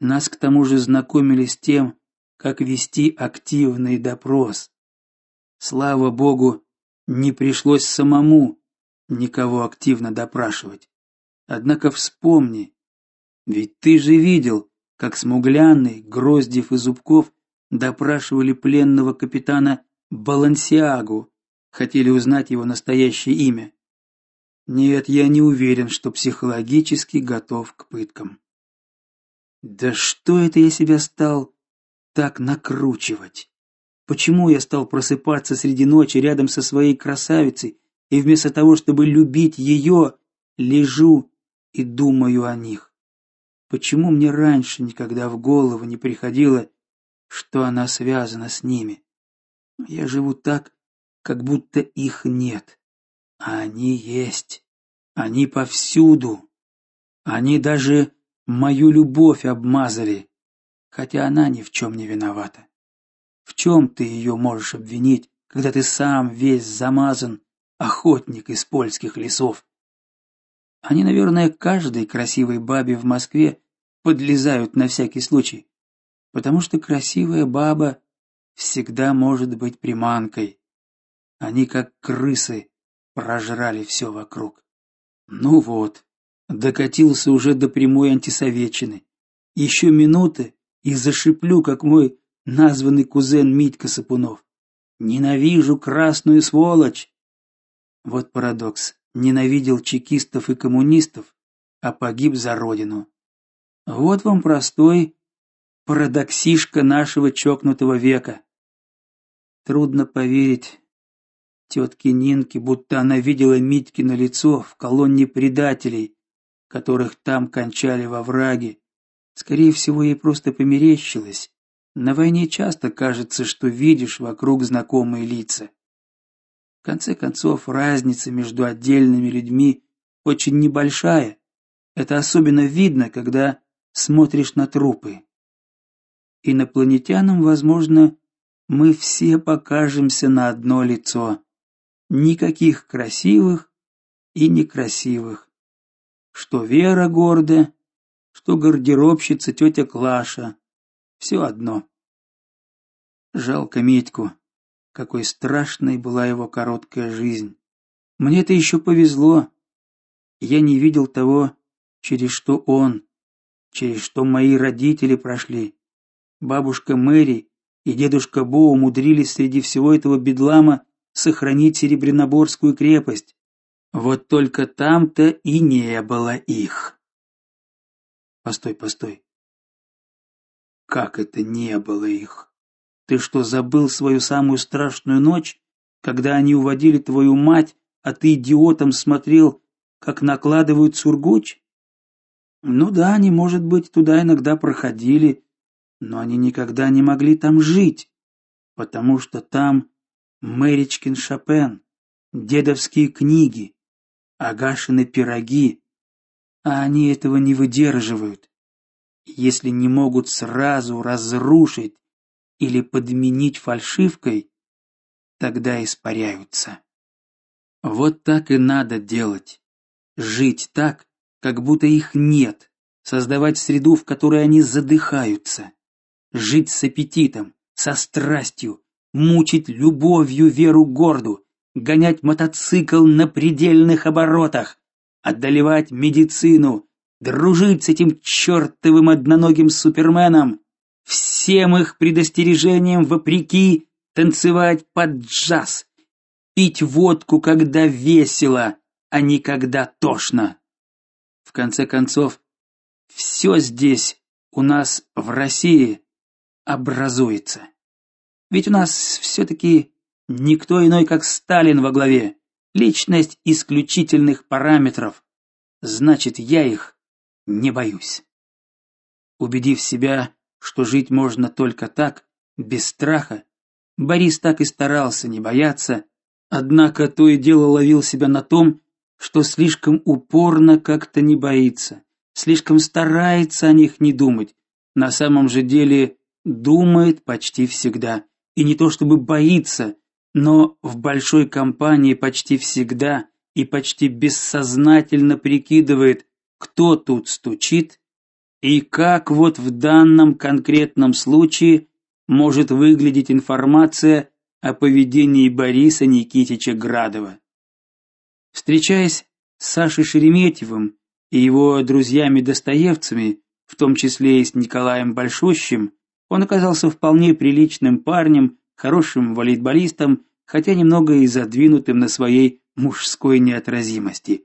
Нас к тому же знакомили с тем, как вести активный допрос. Слава богу, не пришлось самому никого активно допрашивать. Однако вспомни, ведь ты же видел, как Смугляный, Гроздев и Зубков допрашивали пленного капитана Балансиагу, хотели узнать его настоящее имя. Нет, я не уверен, что психологически готов к пыткам. Да что это я себя стал так накручивать? Почему я стал просыпаться среди ночи рядом со своей красавицей и вместо того, чтобы любить ее, лежу и думаю о них? Почему мне раньше никогда в голову не приходило, что она связана с ними? Я живу так, как будто их нет, а они есть. Они повсюду. Они даже мою любовь обмазали хотя она ни в чем не виновата. В чем ты ее можешь обвинить, когда ты сам весь замазан, охотник из польских лесов? Они, наверное, каждой красивой бабе в Москве подлезают на всякий случай, потому что красивая баба всегда может быть приманкой. Они как крысы прожрали все вокруг. Ну вот, докатился уже до прямой антисоветчины. Еще минуты, и зашиплю, как мой названный кузен Митька Сапунов. Ненавижу красную сволочь. Вот парадокс. Ненавидел чекистов и коммунистов, а погиб за родину. Вот вам простой парадоксишка нашего чокнутого века. Трудно поверить тетке Нинке, будто она видела Митькино лицо в колонне предателей, которых там кончали во враге. Скорее всего, ей просто померещилось. На войне часто кажется, что видишь вокруг знакомые лица. Конце концов, разница между отдельными людьми очень небольшая. Это особенно видно, когда смотришь на трупы. Инопланетянам, возможно, мы все покажемся на одно лицо. Никаких красивых и некрасивых. Что Вера гордая, что гардеробщица тетя Клаша. Все одно. Жалко Митьку. Какой страшной была его короткая жизнь. Мне-то еще повезло. Я не видел того, через что он, через что мои родители прошли. Бабушка Мэри и дедушка Бо умудрились среди всего этого бедлама сохранить Серебряноборскую крепость. Вот только там-то и не было их. Постой, постой. Как это не было их? Ты что, забыл свою самую страшную ночь, когда они уводили твою мать, а ты идиотом смотрел, как накладывают сургуч? Ну да, они, может быть, туда иногда проходили, но они никогда не могли там жить, потому что там Мэричкин Шопен, дедовские книги, Агашины пироги, а они этого не выдерживают. Если не могут сразу разрушить или подменить фальшивкой, тогда испаряются. Вот так и надо делать. Жить так, как будто их нет, создавать среду, в которой они задыхаются. Жить с аппетитом, со страстью, мучить любовью Веру Горду, гонять мотоцикл на предельных оборотах, одолевать медицину, дружить с этим чертовым одноногим суперменом, всем их предостережениям вопреки танцевать под джаз, пить водку, когда весело, а не когда тошно. В конце концов, все здесь у нас в России образуется. Ведь у нас все таки никто иной, как Сталин во главе, личность исключительных параметров. Значит, я их не боюсь. Убедив себя, что жить можно только так, без страха, Борис так и старался не бояться, однако то и дело ловил себя на том, что слишком упорно как-то не боится, слишком старается о них не думать. На самом же деле думает почти всегда. И не то чтобы боится, но в большой компании почти всегда и почти бессознательно прикидывает, кто тут стучит и как вот в данном конкретном случае может выглядеть информация о поведении Бориса Никитича Градова. Встречаясь с Сашей Шереметьевым и его друзьями-достоевцами, в том числе и с Николаем Большущим, он оказался вполне приличным парнем, хорошим волейболистом, хотя немного и задвинутым на своей мужской неотразимости.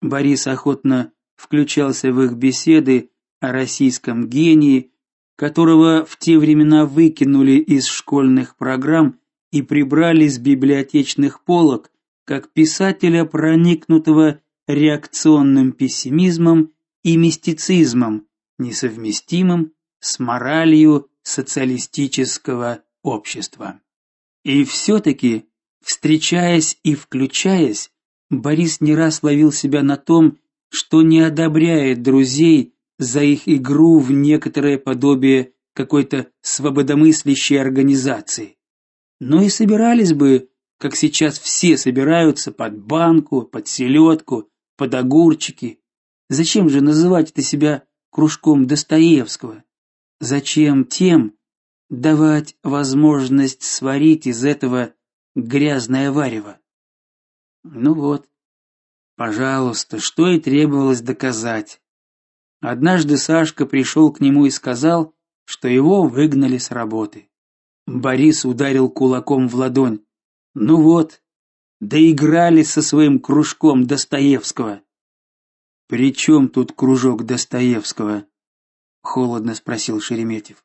Борис охотно включался в их беседы российском гении, которого в те времена выкинули из школьных программ и прибрали с библиотечных полок, как писателя, проникнутого реакционным пессимизмом и мистицизмом, несовместимым с моралью социалистического общества. И все таки встречаясь и включаясь, Борис не раз ловил себя на том, что не одобряет друзей за их игру в некоторое подобие какой-то свободомыслящей организации. Но и собирались бы, как сейчас все собираются под банку, под селедку, под огурчики. Зачем же называть это себя кружком Достоевского? Зачем тем давать возможность сварить из этого грязное варево? Ну вот. Пожалуйста, что и требовалось доказать. Однажды Сашка пришел к нему и сказал, что его выгнали с работы. Борис ударил кулаком в ладонь. Ну вот, доиграли со своим кружком Достоевского. При чем тут кружок Достоевского? холодно спросил Шереметьев.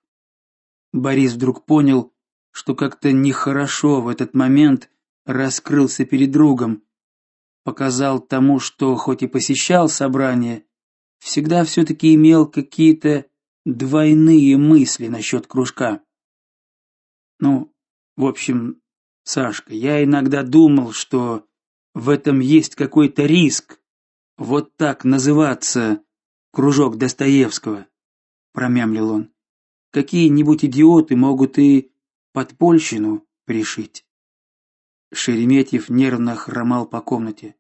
Борис вдруг понял, что как-то нехорошо в этот момент раскрылся перед другом, показал тому, что хоть и посещал собрание, всегда все таки имел какие-то двойные мысли насчет кружка. Ну, в общем, Сашка, я иногда думал, что в этом есть какой-то риск. Вот так называться кружок Достоевского, промямлил он. Какие-нибудь идиоты могут и подпольщину пришить. Шереметьев нервно хромал по комнате.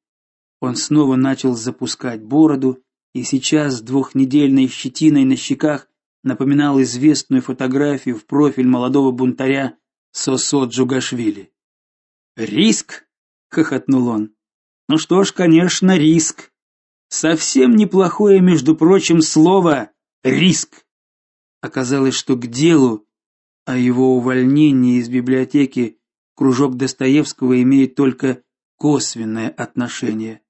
Он снова начал запускать бороду, и сейчас с двухнедельной щетиной на щеках напоминал известную фотографию в профиль молодого бунтаря Сосо Джугашвили. «Риск?» — хохотнул он. «Ну что ж, конечно, риск. Совсем неплохое, между прочим, слово «риск». Оказалось, что к делу о его увольнении из библиотеки кружок Достоевского имеет только косвенное отношение.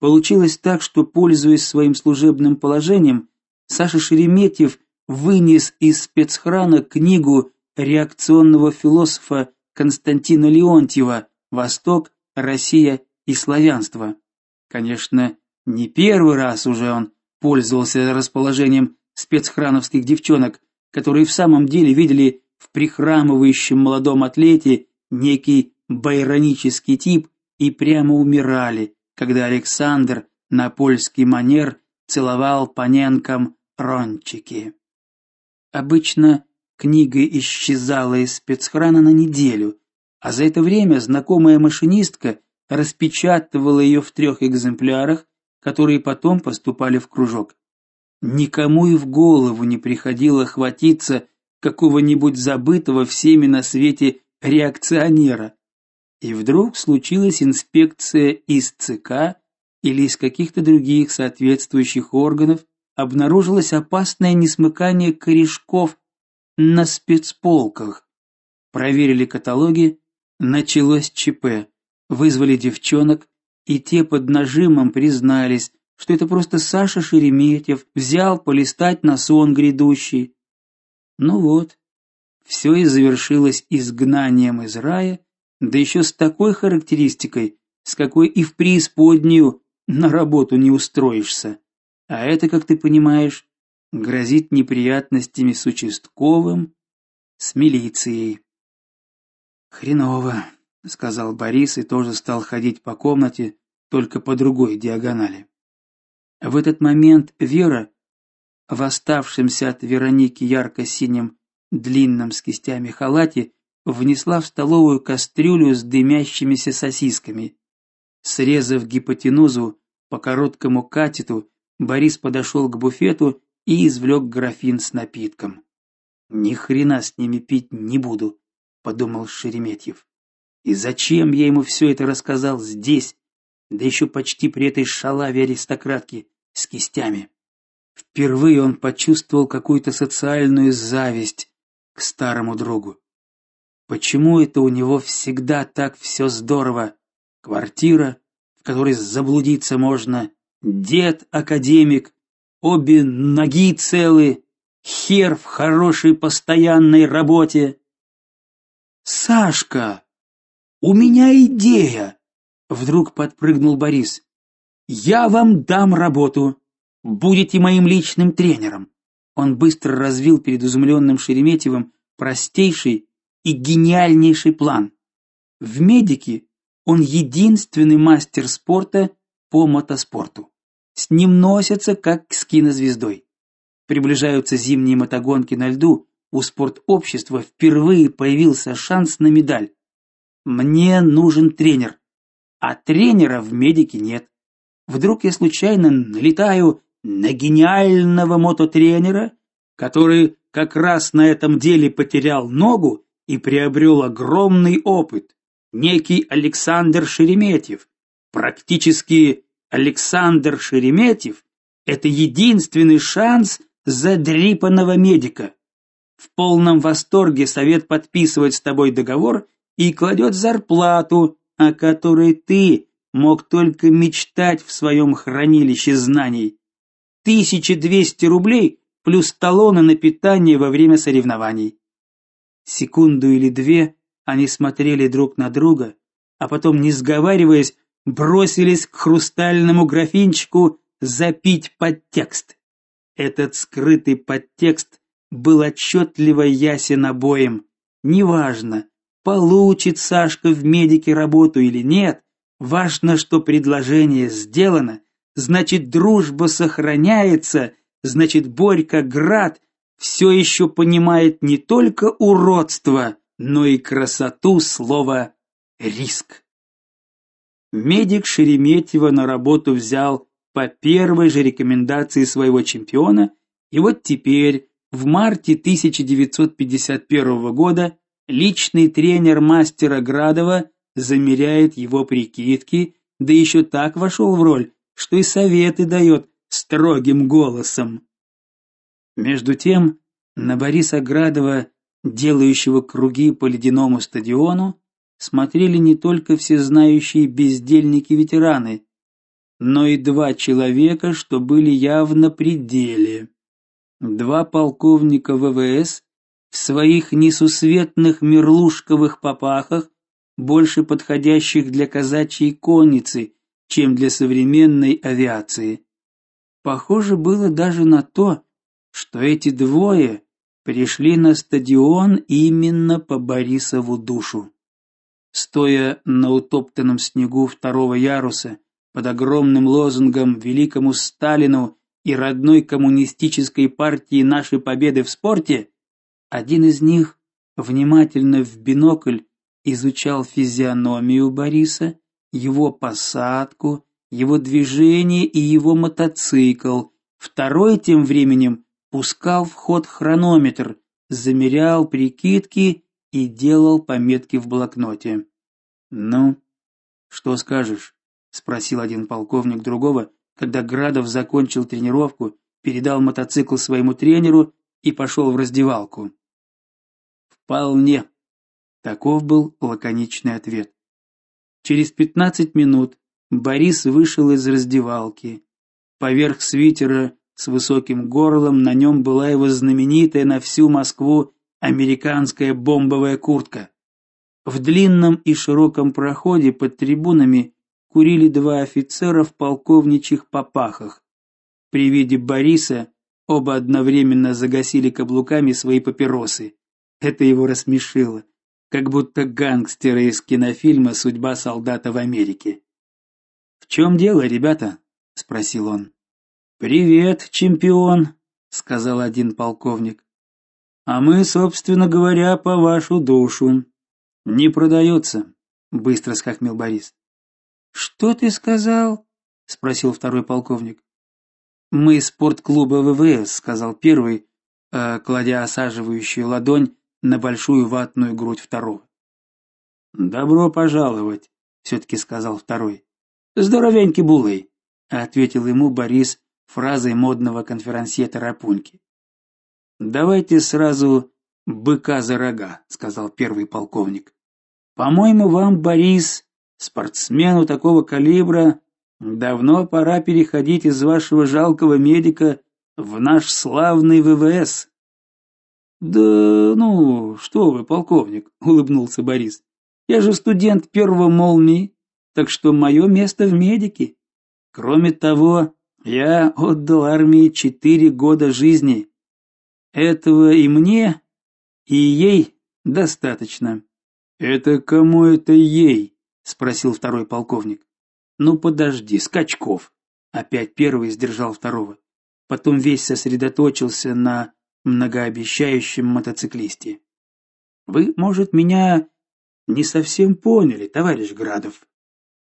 Получилось так, что, пользуясь своим служебным положением, Саша Шереметьев вынес из спецхрана книгу реакционного философа Константина Леонтьева Восток, Россия и славянство. Конечно, не первый раз уже он пользовался расположением спецхрановских девчонок, которые в самом деле видели в прихрамывающем молодом атлете некий байронический тип и прямо умирали, когда Александр на польский манер целовал паненкам рончики. Обычно книга исчезала из спецхрана на неделю, а за это время знакомая машинистка распечатывала ее в трех экземплярах, которые потом поступали в кружок. Никому и в голову не приходило хватиться какого-нибудь забытого всеми на свете реакционера. И вдруг случилась инспекция из ЦК или из каких-то других соответствующих органов, обнаружилось опасное несмыкание корешков на спецполках. Проверили каталоги, началось ЧП. Вызвали девчонок, и те под нажимом признались, что это просто Саша Шереметьев взял полистать на сон грядущий. Ну вот, все и завершилось изгнанием из рая, да еще с такой характеристикой, с какой и в преисподнюю на работу не устроишься. А это, как ты понимаешь, грозит неприятностями с участковым, с милицией. Хреново, сказал Борис и тоже стал ходить по комнате, только по другой диагонали. В этот момент Вера, в оставшемся от Вероники ярко-синем длинном с кистями халате внесла в столовую кастрюлю с дымящимися сосисками. Срезав гипотенузу по короткому катету, Борис подошел к буфету и извлек графин с напитком. Ни хрена с ними пить не буду, подумал Шереметьев. И зачем я ему все это рассказал здесь, да еще почти при этой шалаве аристократки с кистями? Впервые он почувствовал какую-то социальную зависть к старому другу. Почему это у него всегда так все здорово? Квартира, в которой заблудиться можно, дед академик, обе ноги целы, хер в хорошей постоянной работе. Сашка, у меня идея, вдруг подпрыгнул Борис. Я вам дам работу. Будете моим личным тренером. Он быстро развил перед изумленным Шереметьевым простейший и гениальнейший план. В медике он единственный мастер спорта по мотоспорту. С ним носятся как с кинозвездой. Приближаются зимние мотогонки на льду, у спортобщества впервые появился шанс на медаль. Мне нужен тренер, а тренера в медике нет. Вдруг я случайно налетаю на гениального мототренера, который как раз на этом деле потерял ногу и приобрел огромный опыт. Некий Александр Шереметьев. Практически Александр Шереметьев это единственный шанс задрипанного медика. В полном восторге совет подписывает с тобой договор и кладет зарплату, о которой ты мог только мечтать в своем хранилище знаний. 1200 рублей плюс талоны на питание во время соревнований. Секунду или две они смотрели друг на друга, а потом, не сговариваясь, бросились к хрустальному графинчику запить подтекст. Этот скрытый подтекст был отчетливо ясен обоим. Неважно, получит Сашка в медике работу или нет, важно, что предложение сделано, значит, дружба сохраняется, значит, Борька Град все еще понимает не только уродство, но и красоту слова риск. Медик Шереметьева на работу взял по первой же рекомендации своего чемпиона, и вот теперь, в марте 1951 года, личный тренер мастера Градова замеряет его прикидки, да еще так вошел в роль, что и советы дает строгим голосом. Между тем, на Бориса Градова, делающего круги по ледяному стадиону, смотрели не только всезнающие бездельники-ветераны, но и два человека, что были явно при деле. Два полковника ВВС в своих несусветных мерлушковых попахах, больше подходящих для казачьей конницы, чем для современной авиации. Похоже было даже на то, что эти двое пришли на стадион именно по Борисову душу. Стоя на утоптанном снегу второго яруса под огромным лозунгом великому Сталину и родной коммунистической партии нашей победы в спорте, один из них внимательно в бинокль изучал физиономию Бориса, его посадку, его движение и его мотоцикл. Второй тем временем пускал в ход хронометр, замерял прикидки и делал пометки в блокноте. "Ну, что скажешь?" спросил один полковник другого, когда Градов закончил тренировку, передал мотоцикл своему тренеру и пошел в раздевалку. "Вполне", таков был лаконичный ответ. Через пятнадцать минут Борис вышел из раздевалки. Поверх свитера с высоким горлом на нем была его знаменитая на всю Москву американская бомбовая куртка. В длинном и широком проходе под трибунами курили два офицера в полковничьих попахах. При виде Бориса оба одновременно загасили каблуками свои папиросы. Это его рассмешило, как будто гангстеры из кинофильма Судьба солдата в Америке. "В чем дело, ребята?" спросил он. Привет, чемпион, сказал один полковник. А мы, собственно говоря, по вашу душу. Не продается», — быстро скакмил Борис. Что ты сказал? спросил второй полковник. Мы из спортклуба ВВС, сказал первый, э, кладя осаживающую ладонь на большую ватную грудь второго. Добро пожаловать, все таки сказал второй. Здоровенький булый, ответил ему Борис фразой модного конферансье Тарапуньки. Давайте сразу быка за рога, сказал первый полковник. По-моему, вам, Борис, спортсмену такого калибра, давно пора переходить из вашего жалкого медика в наш славный ВВС. Да, ну, что вы, полковник, улыбнулся Борис. Я же студент первого молнии, так что мое место в медике. Кроме того, я отдал армии четыре года жизни. Этого и мне, и ей достаточно. Это кому это ей? спросил второй полковник. Ну подожди, Скачков. Опять первый сдержал второго. Потом весь сосредоточился на многообещающем мотоциклисте. Вы, может, меня не совсем поняли, товарищ Градов.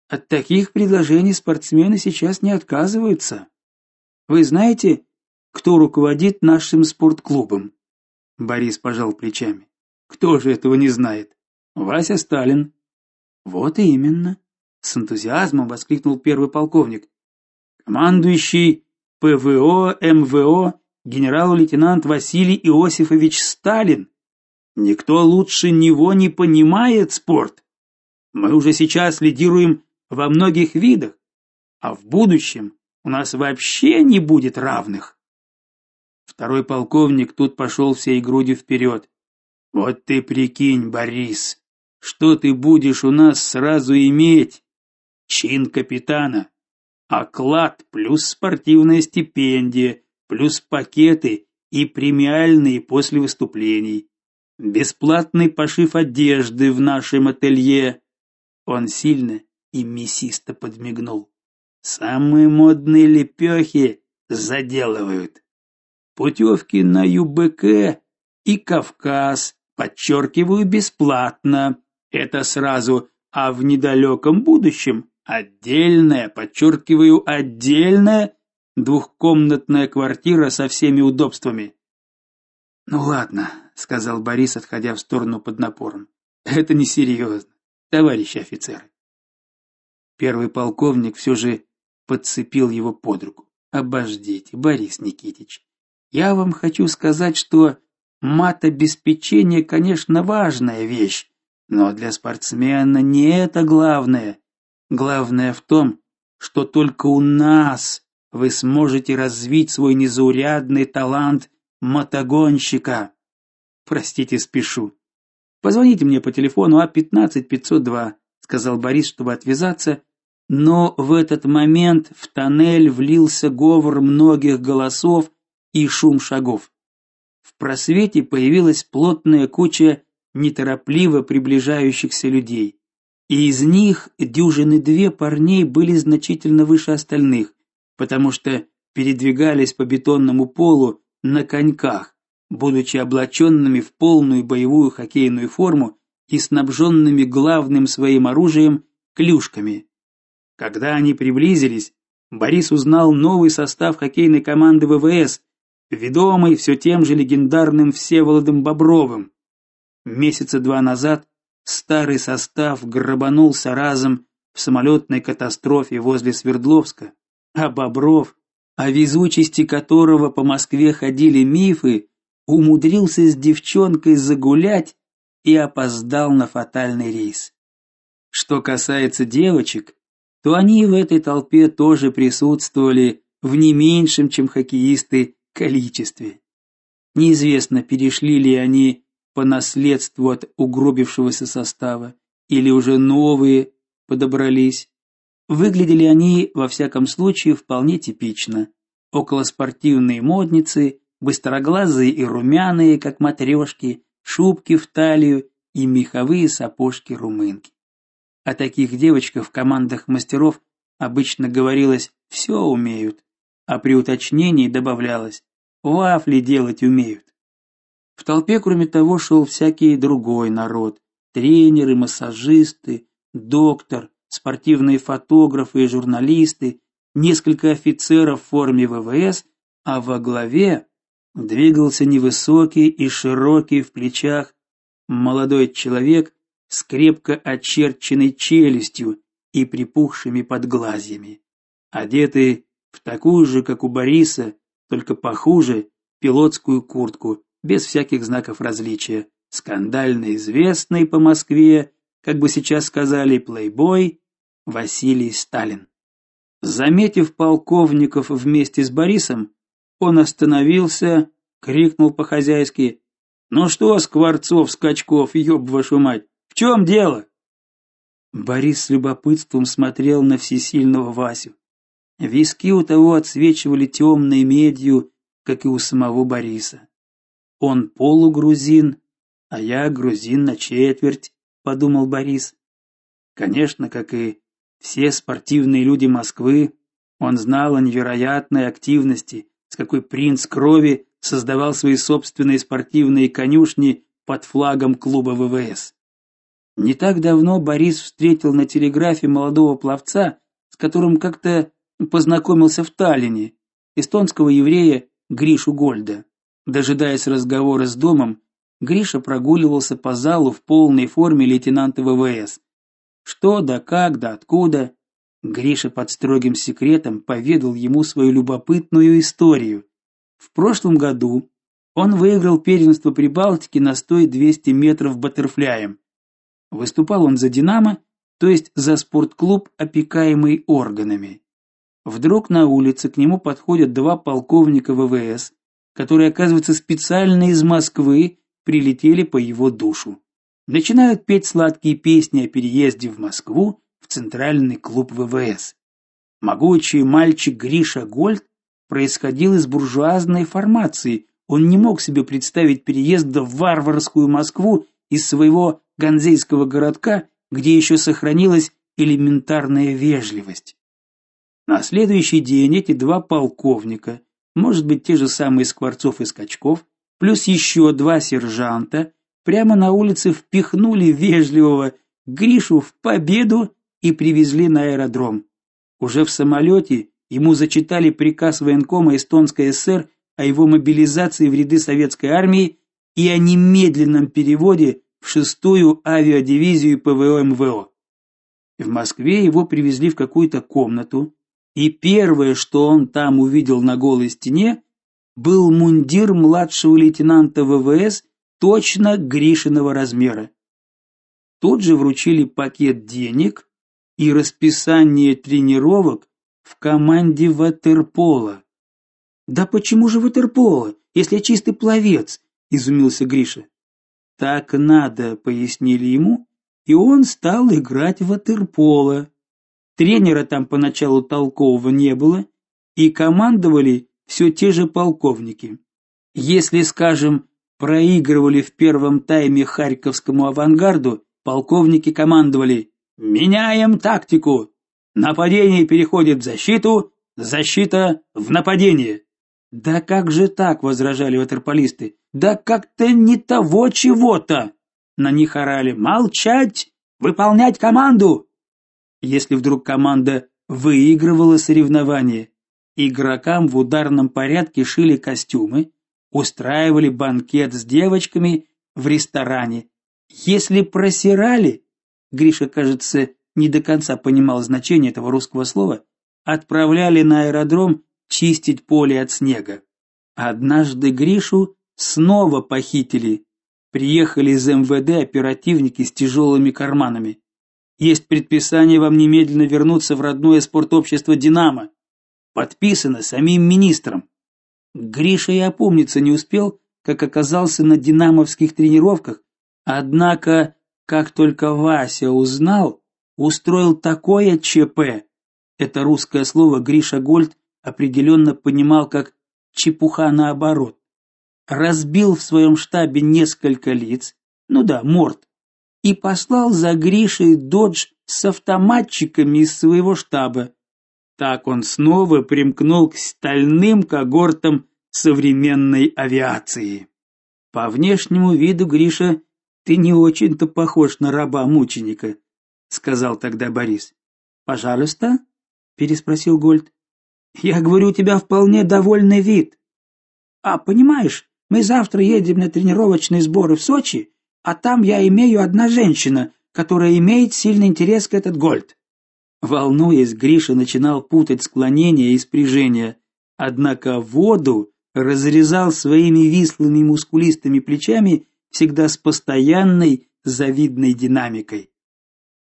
От таких предложений спортсмены сейчас не отказываются. Вы знаете, кто руководит нашим спортклубом? Борис пожал плечами. Кто же этого не знает? Вася Сталин. Вот и именно, с энтузиазмом воскликнул первый полковник. Командующий ПВО, МВО генерал-лейтенант Василий Иосифович Сталин. Никто лучше него не понимает спорт. Мы уже сейчас лидируем во многих видах, а в будущем у нас вообще не будет равных. Второй полковник тут пошел всей грудью вперед. Вот ты прикинь, Борис, что ты будешь у нас сразу иметь? Чин капитана, оклад плюс спортивная стипендия, плюс пакеты и премиальные после выступлений. Бесплатный пошив одежды в нашем ателье. Он сильно и мясисто подмигнул. Самые модные лепехи заделывают. Путевки на ЮБК и Кавказ, подчеркиваю, бесплатно. Это сразу, а в недалеком будущем отдельная, подчеркиваю, отдельная двухкомнатная квартира со всеми удобствами. Ну ладно, сказал Борис, отходя в сторону под напором. Это несерьезно, товарищи офицеры. Первый полковник все же подцепил его под руку. Обождите, Борис Никитич. Я вам хочу сказать, что матобеспечение, конечно, важная вещь, но для спортсмена не это главное. Главное в том, что только у нас вы сможете развить свой незаурядный талант мотогонщика. Простите, спешу. Позвоните мне по телефону А15 502, сказал Борис, чтобы отвязаться, но в этот момент в тоннель влился говор многих голосов и шум шагов. В просвете появилась плотная куча неторопливо приближающихся людей. И из них дюжины две парней были значительно выше остальных, потому что передвигались по бетонному полу на коньках, будучи облаченными в полную боевую хоккейную форму и снабженными главным своим оружием клюшками. Когда они приблизились, Борис узнал новый состав хоккейной команды ВВС, ведомый все тем же легендарным Всеволодом Бобровым. Месяца два назад старый состав грабанулся разом в самолетной катастрофе возле Свердловска, а Бобров, о везучести которого по Москве ходили мифы, умудрился с девчонкой загулять и опоздал на фатальный рейс. Что касается девочек, то они в этой толпе тоже присутствовали в не меньшем, чем хоккеисты, количестве. Неизвестно, перешли ли они по наследству от угробившегося состава или уже новые подобрались. Выглядели они во всяком случае вполне типично. Околоспортивные модницы быстроглазые и румяные, как матрешки, шубки в талию и меховые сапожки-румынки. О таких девочках в командах мастеров обычно говорилось «все умеют», а при уточнении добавлялось «вафли делать умеют». В толпе, кроме того, шел всякий другой народ: тренеры, массажисты, доктор, спортивные фотографы и журналисты, несколько офицеров в форме ВВС, а во главе двигался невысокий и широкий в плечах молодой человек с крепко очерченной челюстью и припухшими подглазьями, одетый в такую же, как у Бориса, только похуже, пилотскую куртку, без всяких знаков различия, скандально известный по Москве, как бы сейчас сказали, плейбой Василий Сталин. Заметив полковников вместе с Борисом, он остановился, крикнул по-хозяйски: "Ну что, Скворцов, Скачков, ёб вашу мать, в чем дело?" Борис с любопытством смотрел на всесильного Васю. Виски у того отсвечивали темной медью, как и у самого Бориса. Он полугрузин, а я грузин на четверть, подумал Борис. Конечно, как и все спортивные люди Москвы, он знал о невероятной активности, с какой принц крови создавал свои собственные спортивные конюшни под флагом клуба ВВС. Не так давно Борис встретил на телеграфе молодого пловца, с которым как-то познакомился в Таллине, эстонского еврея Гришу Гольда. Дожидаясь разговора с домом, Гриша прогуливался по залу в полной форме лейтенанта ВВС. Что да как да откуда Гриша под строгим секретом поведал ему свою любопытную историю. В прошлом году он выиграл первенство Прибалтики на 100 и 200 метров баттерфляем. Выступал он за Динамо, то есть за спортклуб, опекаемый органами. Вдруг на улице к нему подходят два полковника ВВС, которые, оказывается, специально из Москвы прилетели по его душу. Начинают петь сладкие песни о переезде в Москву центральный клуб ВВС. Могучий мальчик Гриша Гольд происходил из буржуазной формации. Он не мог себе представить переезда в варварскую Москву из своего ганзейского городка, где еще сохранилась элементарная вежливость. На следующий день эти два полковника, может быть, те же самые Скворцов и Скачков, плюс еще два сержанта, прямо на улице впихнули вежливого Гришу в победу и привезли на аэродром. Уже в самолете ему зачитали приказ военкома Эстонской ССР о его мобилизации в ряды советской армии и о немедленном переводе в шестую авиадивизию ПВО МВО. В Москве его привезли в какую-то комнату, и первое, что он там увидел на голой стене, был мундир младшего лейтенанта ВВС точно Гришиного размера. Тут же вручили пакет денег и расписание тренировок в команде ватерпола. Да почему же ватерпола, если чистый пловец, изумился Гриша. Так надо, пояснили ему, и он стал играть в ватерполо. Тренера там поначалу толкового не было, и командовали все те же полковники. Если, скажем, проигрывали в первом тайме Харьковскому авангарду, полковники командовали: "Меняем тактику. Нападение переходит в защиту, защита в нападение". Да как же так, возражали ватерполисты. Да как-то не того чего-то. На них орали: "Молчать, выполнять команду". Если вдруг команда выигрывала соревнование, игрокам в ударном порядке шили костюмы, устраивали банкет с девочками в ресторане. Если просирали, Гриша, кажется, не до конца понимал значение этого русского слова, отправляли на аэродром чистить поле от снега. Однажды Гришу снова похитили. Приехали из МВД оперативники с тяжелыми карманами. Есть предписание вам немедленно вернуться в родное спортобщество Динамо. Подписано самим министром. Гриша и опомниться не успел, как оказался на динамовских тренировках, однако, как только Вася узнал, устроил такое ЧП. Это русское слово Гриша Гольд определенно понимал как чепуха наоборот. Разбил в своем штабе несколько лиц, ну да, морд, и послал за Гришей додж с автоматчиками из своего штаба. Так он снова примкнул к стальным когортам современной авиации. По внешнему виду, Гриша, ты не очень-то похож на раба-мученика, сказал тогда Борис. Пожалуйста, переспросил Гольд. Я говорю, у тебя вполне довольный вид. А, понимаешь, мы завтра едем на тренировочные сборы в Сочи, а там я имею одна женщина, которая имеет сильный интерес к этот Гольд. Волнуясь, Гриша начинал путать склонения и спряжения, однако воду разрезал своими вислыми мускулистыми плечами всегда с постоянной завидной динамикой.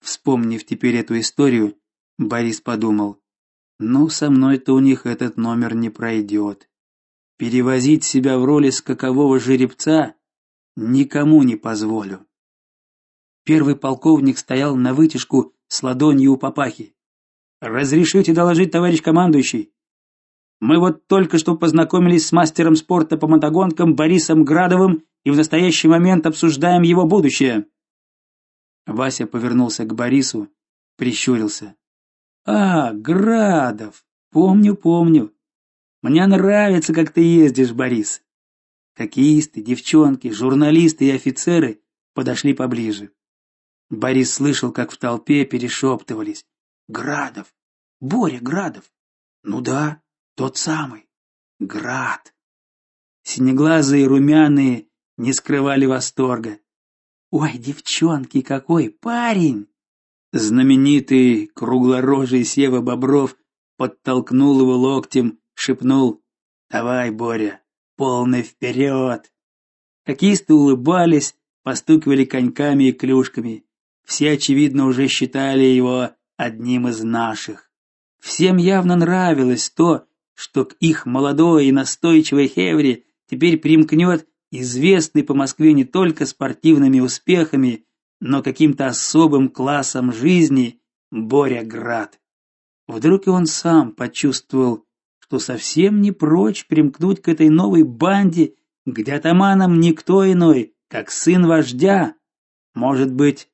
Вспомнив теперь эту историю, Борис подумал: "Ну, со мной-то у них этот номер не пройдет. Перевозить себя в роли скакового жеребца никому не позволю". Первый полковник стоял на вытяжку с ладонью у папахи. Разрешите доложить, товарищ командующий. Мы вот только что познакомились с мастером спорта по мотогонкам Борисом Градовым и в настоящий момент обсуждаем его будущее. Вася повернулся к Борису, прищурился. А, Градов. Помню, помню. Мне нравится, как ты ездишь, Борис. Хоккеисты, девчонки, журналисты и офицеры подошли поближе. Борис слышал, как в толпе перешептывались: "Градов! Боря Градов!" "Ну да, тот самый. Град". Синеглазые румяные не скрывали восторга. "Ой, девчонки, какой парень!" Знаменитый круглорожий Сева Бобров подтолкнул его локтем, шепнул: Давай, Боря, полный вперед!» Хоккеисты улыбались, постукивали коньками и клюшками. Все очевидно уже считали его одним из наших. Всем явно нравилось то, что к их молодой и настойчивой хевре теперь примкнет известный по Москве не только спортивными успехами, но каким-то особым классом жизни Боря Град. Вдруг и он сам почувствовал, что совсем не прочь примкнуть к этой новой банде, где атаманом никто иной, как сын вождя. Может быть,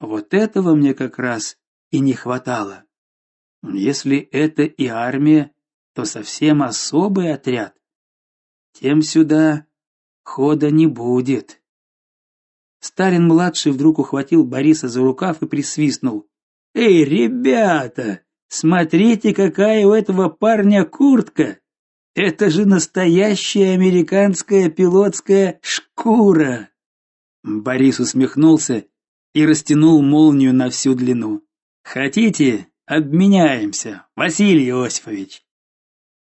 вот этого мне как раз и не хватало. Если это и армия, то совсем особый отряд. Тем сюда хода не будет. Сталин младший вдруг ухватил Бориса за рукав и присвистнул: "Эй, ребята, смотрите, какая у этого парня куртка! Это же настоящая американская пилотская шкура!" Борис усмехнулся и растянул молнию на всю длину. Хотите, обменяемся, Василий Иосифович.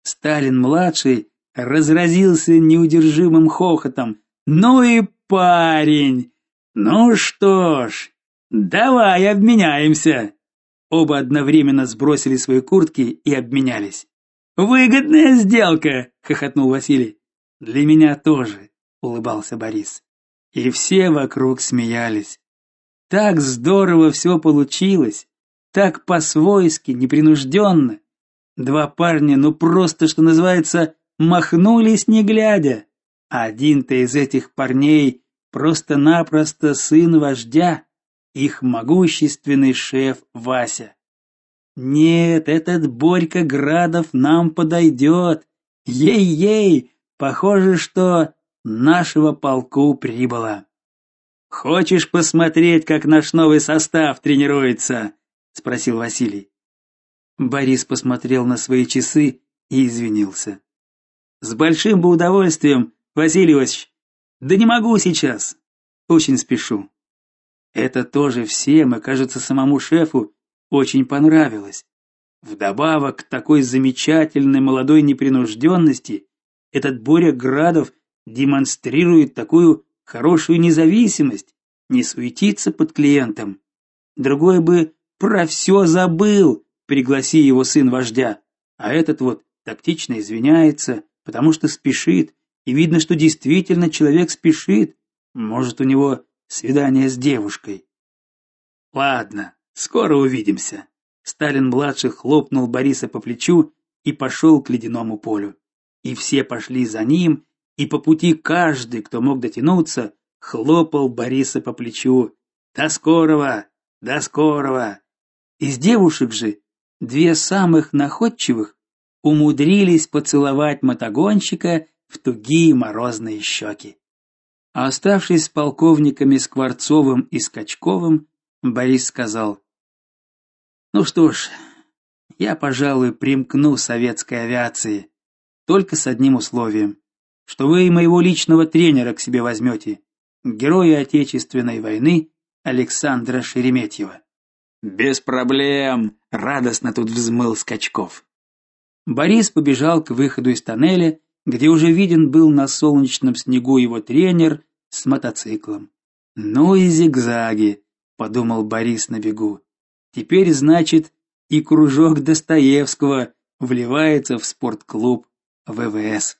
Сталин младший разразился неудержимым хохотом. Ну и парень. Ну что ж, давай обменяемся. Оба одновременно сбросили свои куртки и обменялись. Выгодная сделка, хохотнул Василий. Для меня тоже, улыбался Борис. И все вокруг смеялись. Так здорово все получилось, так по-свойски, непринужденно. Два парня, ну просто, что называется, махнулись не глядя. Один-то из этих парней просто-напросто сын вождя, их могущественный шеф Вася. Нет, этот Борька Градов нам подойдет. Ей-ей, похоже, что нашего полку прибыло. Хочешь посмотреть, как наш новый состав тренируется? спросил Василий. Борис посмотрел на свои часы и извинился. С большим бы удовольствием, Василий Иосифович. Да не могу сейчас. Очень спешу. Это тоже всем, и, кажется, самому шефу очень понравилось. Вдобавок к такой замечательной молодой непринужденности, этот Боря Градов демонстрирует такую хорошую независимость, не суетиться под клиентом. Другой бы про все забыл, пригласи его сын вождя, а этот вот тактично извиняется, потому что спешит, и видно, что действительно человек спешит. Может, у него свидание с девушкой. Ладно, скоро увидимся. Сталин младший хлопнул Бориса по плечу и пошел к ледяному полю. И все пошли за ним, и по пути каждый, кто мог дотянуться, хлопал Бориса по плечу. До скорого, до скорого. Из девушек же две самых находчивых умудрились поцеловать мотогонщика в тугие морозные щеки. А оставшись с полковниками Скворцовым и Скачковым, Борис сказал: "Ну что ж, я, пожалуй, примкну советской авиации, только с одним условием что вы и моего личного тренера к себе возьмете, героя Отечественной войны Александра Шереметьева. Без проблем, радостно тут взмыл Скачков. Борис побежал к выходу из тоннеля, где уже виден был на солнечном снегу его тренер с мотоциклом. Ну и зигзаги, подумал Борис на бегу. Теперь, значит, и кружок Достоевского вливается в спортклуб ВВС.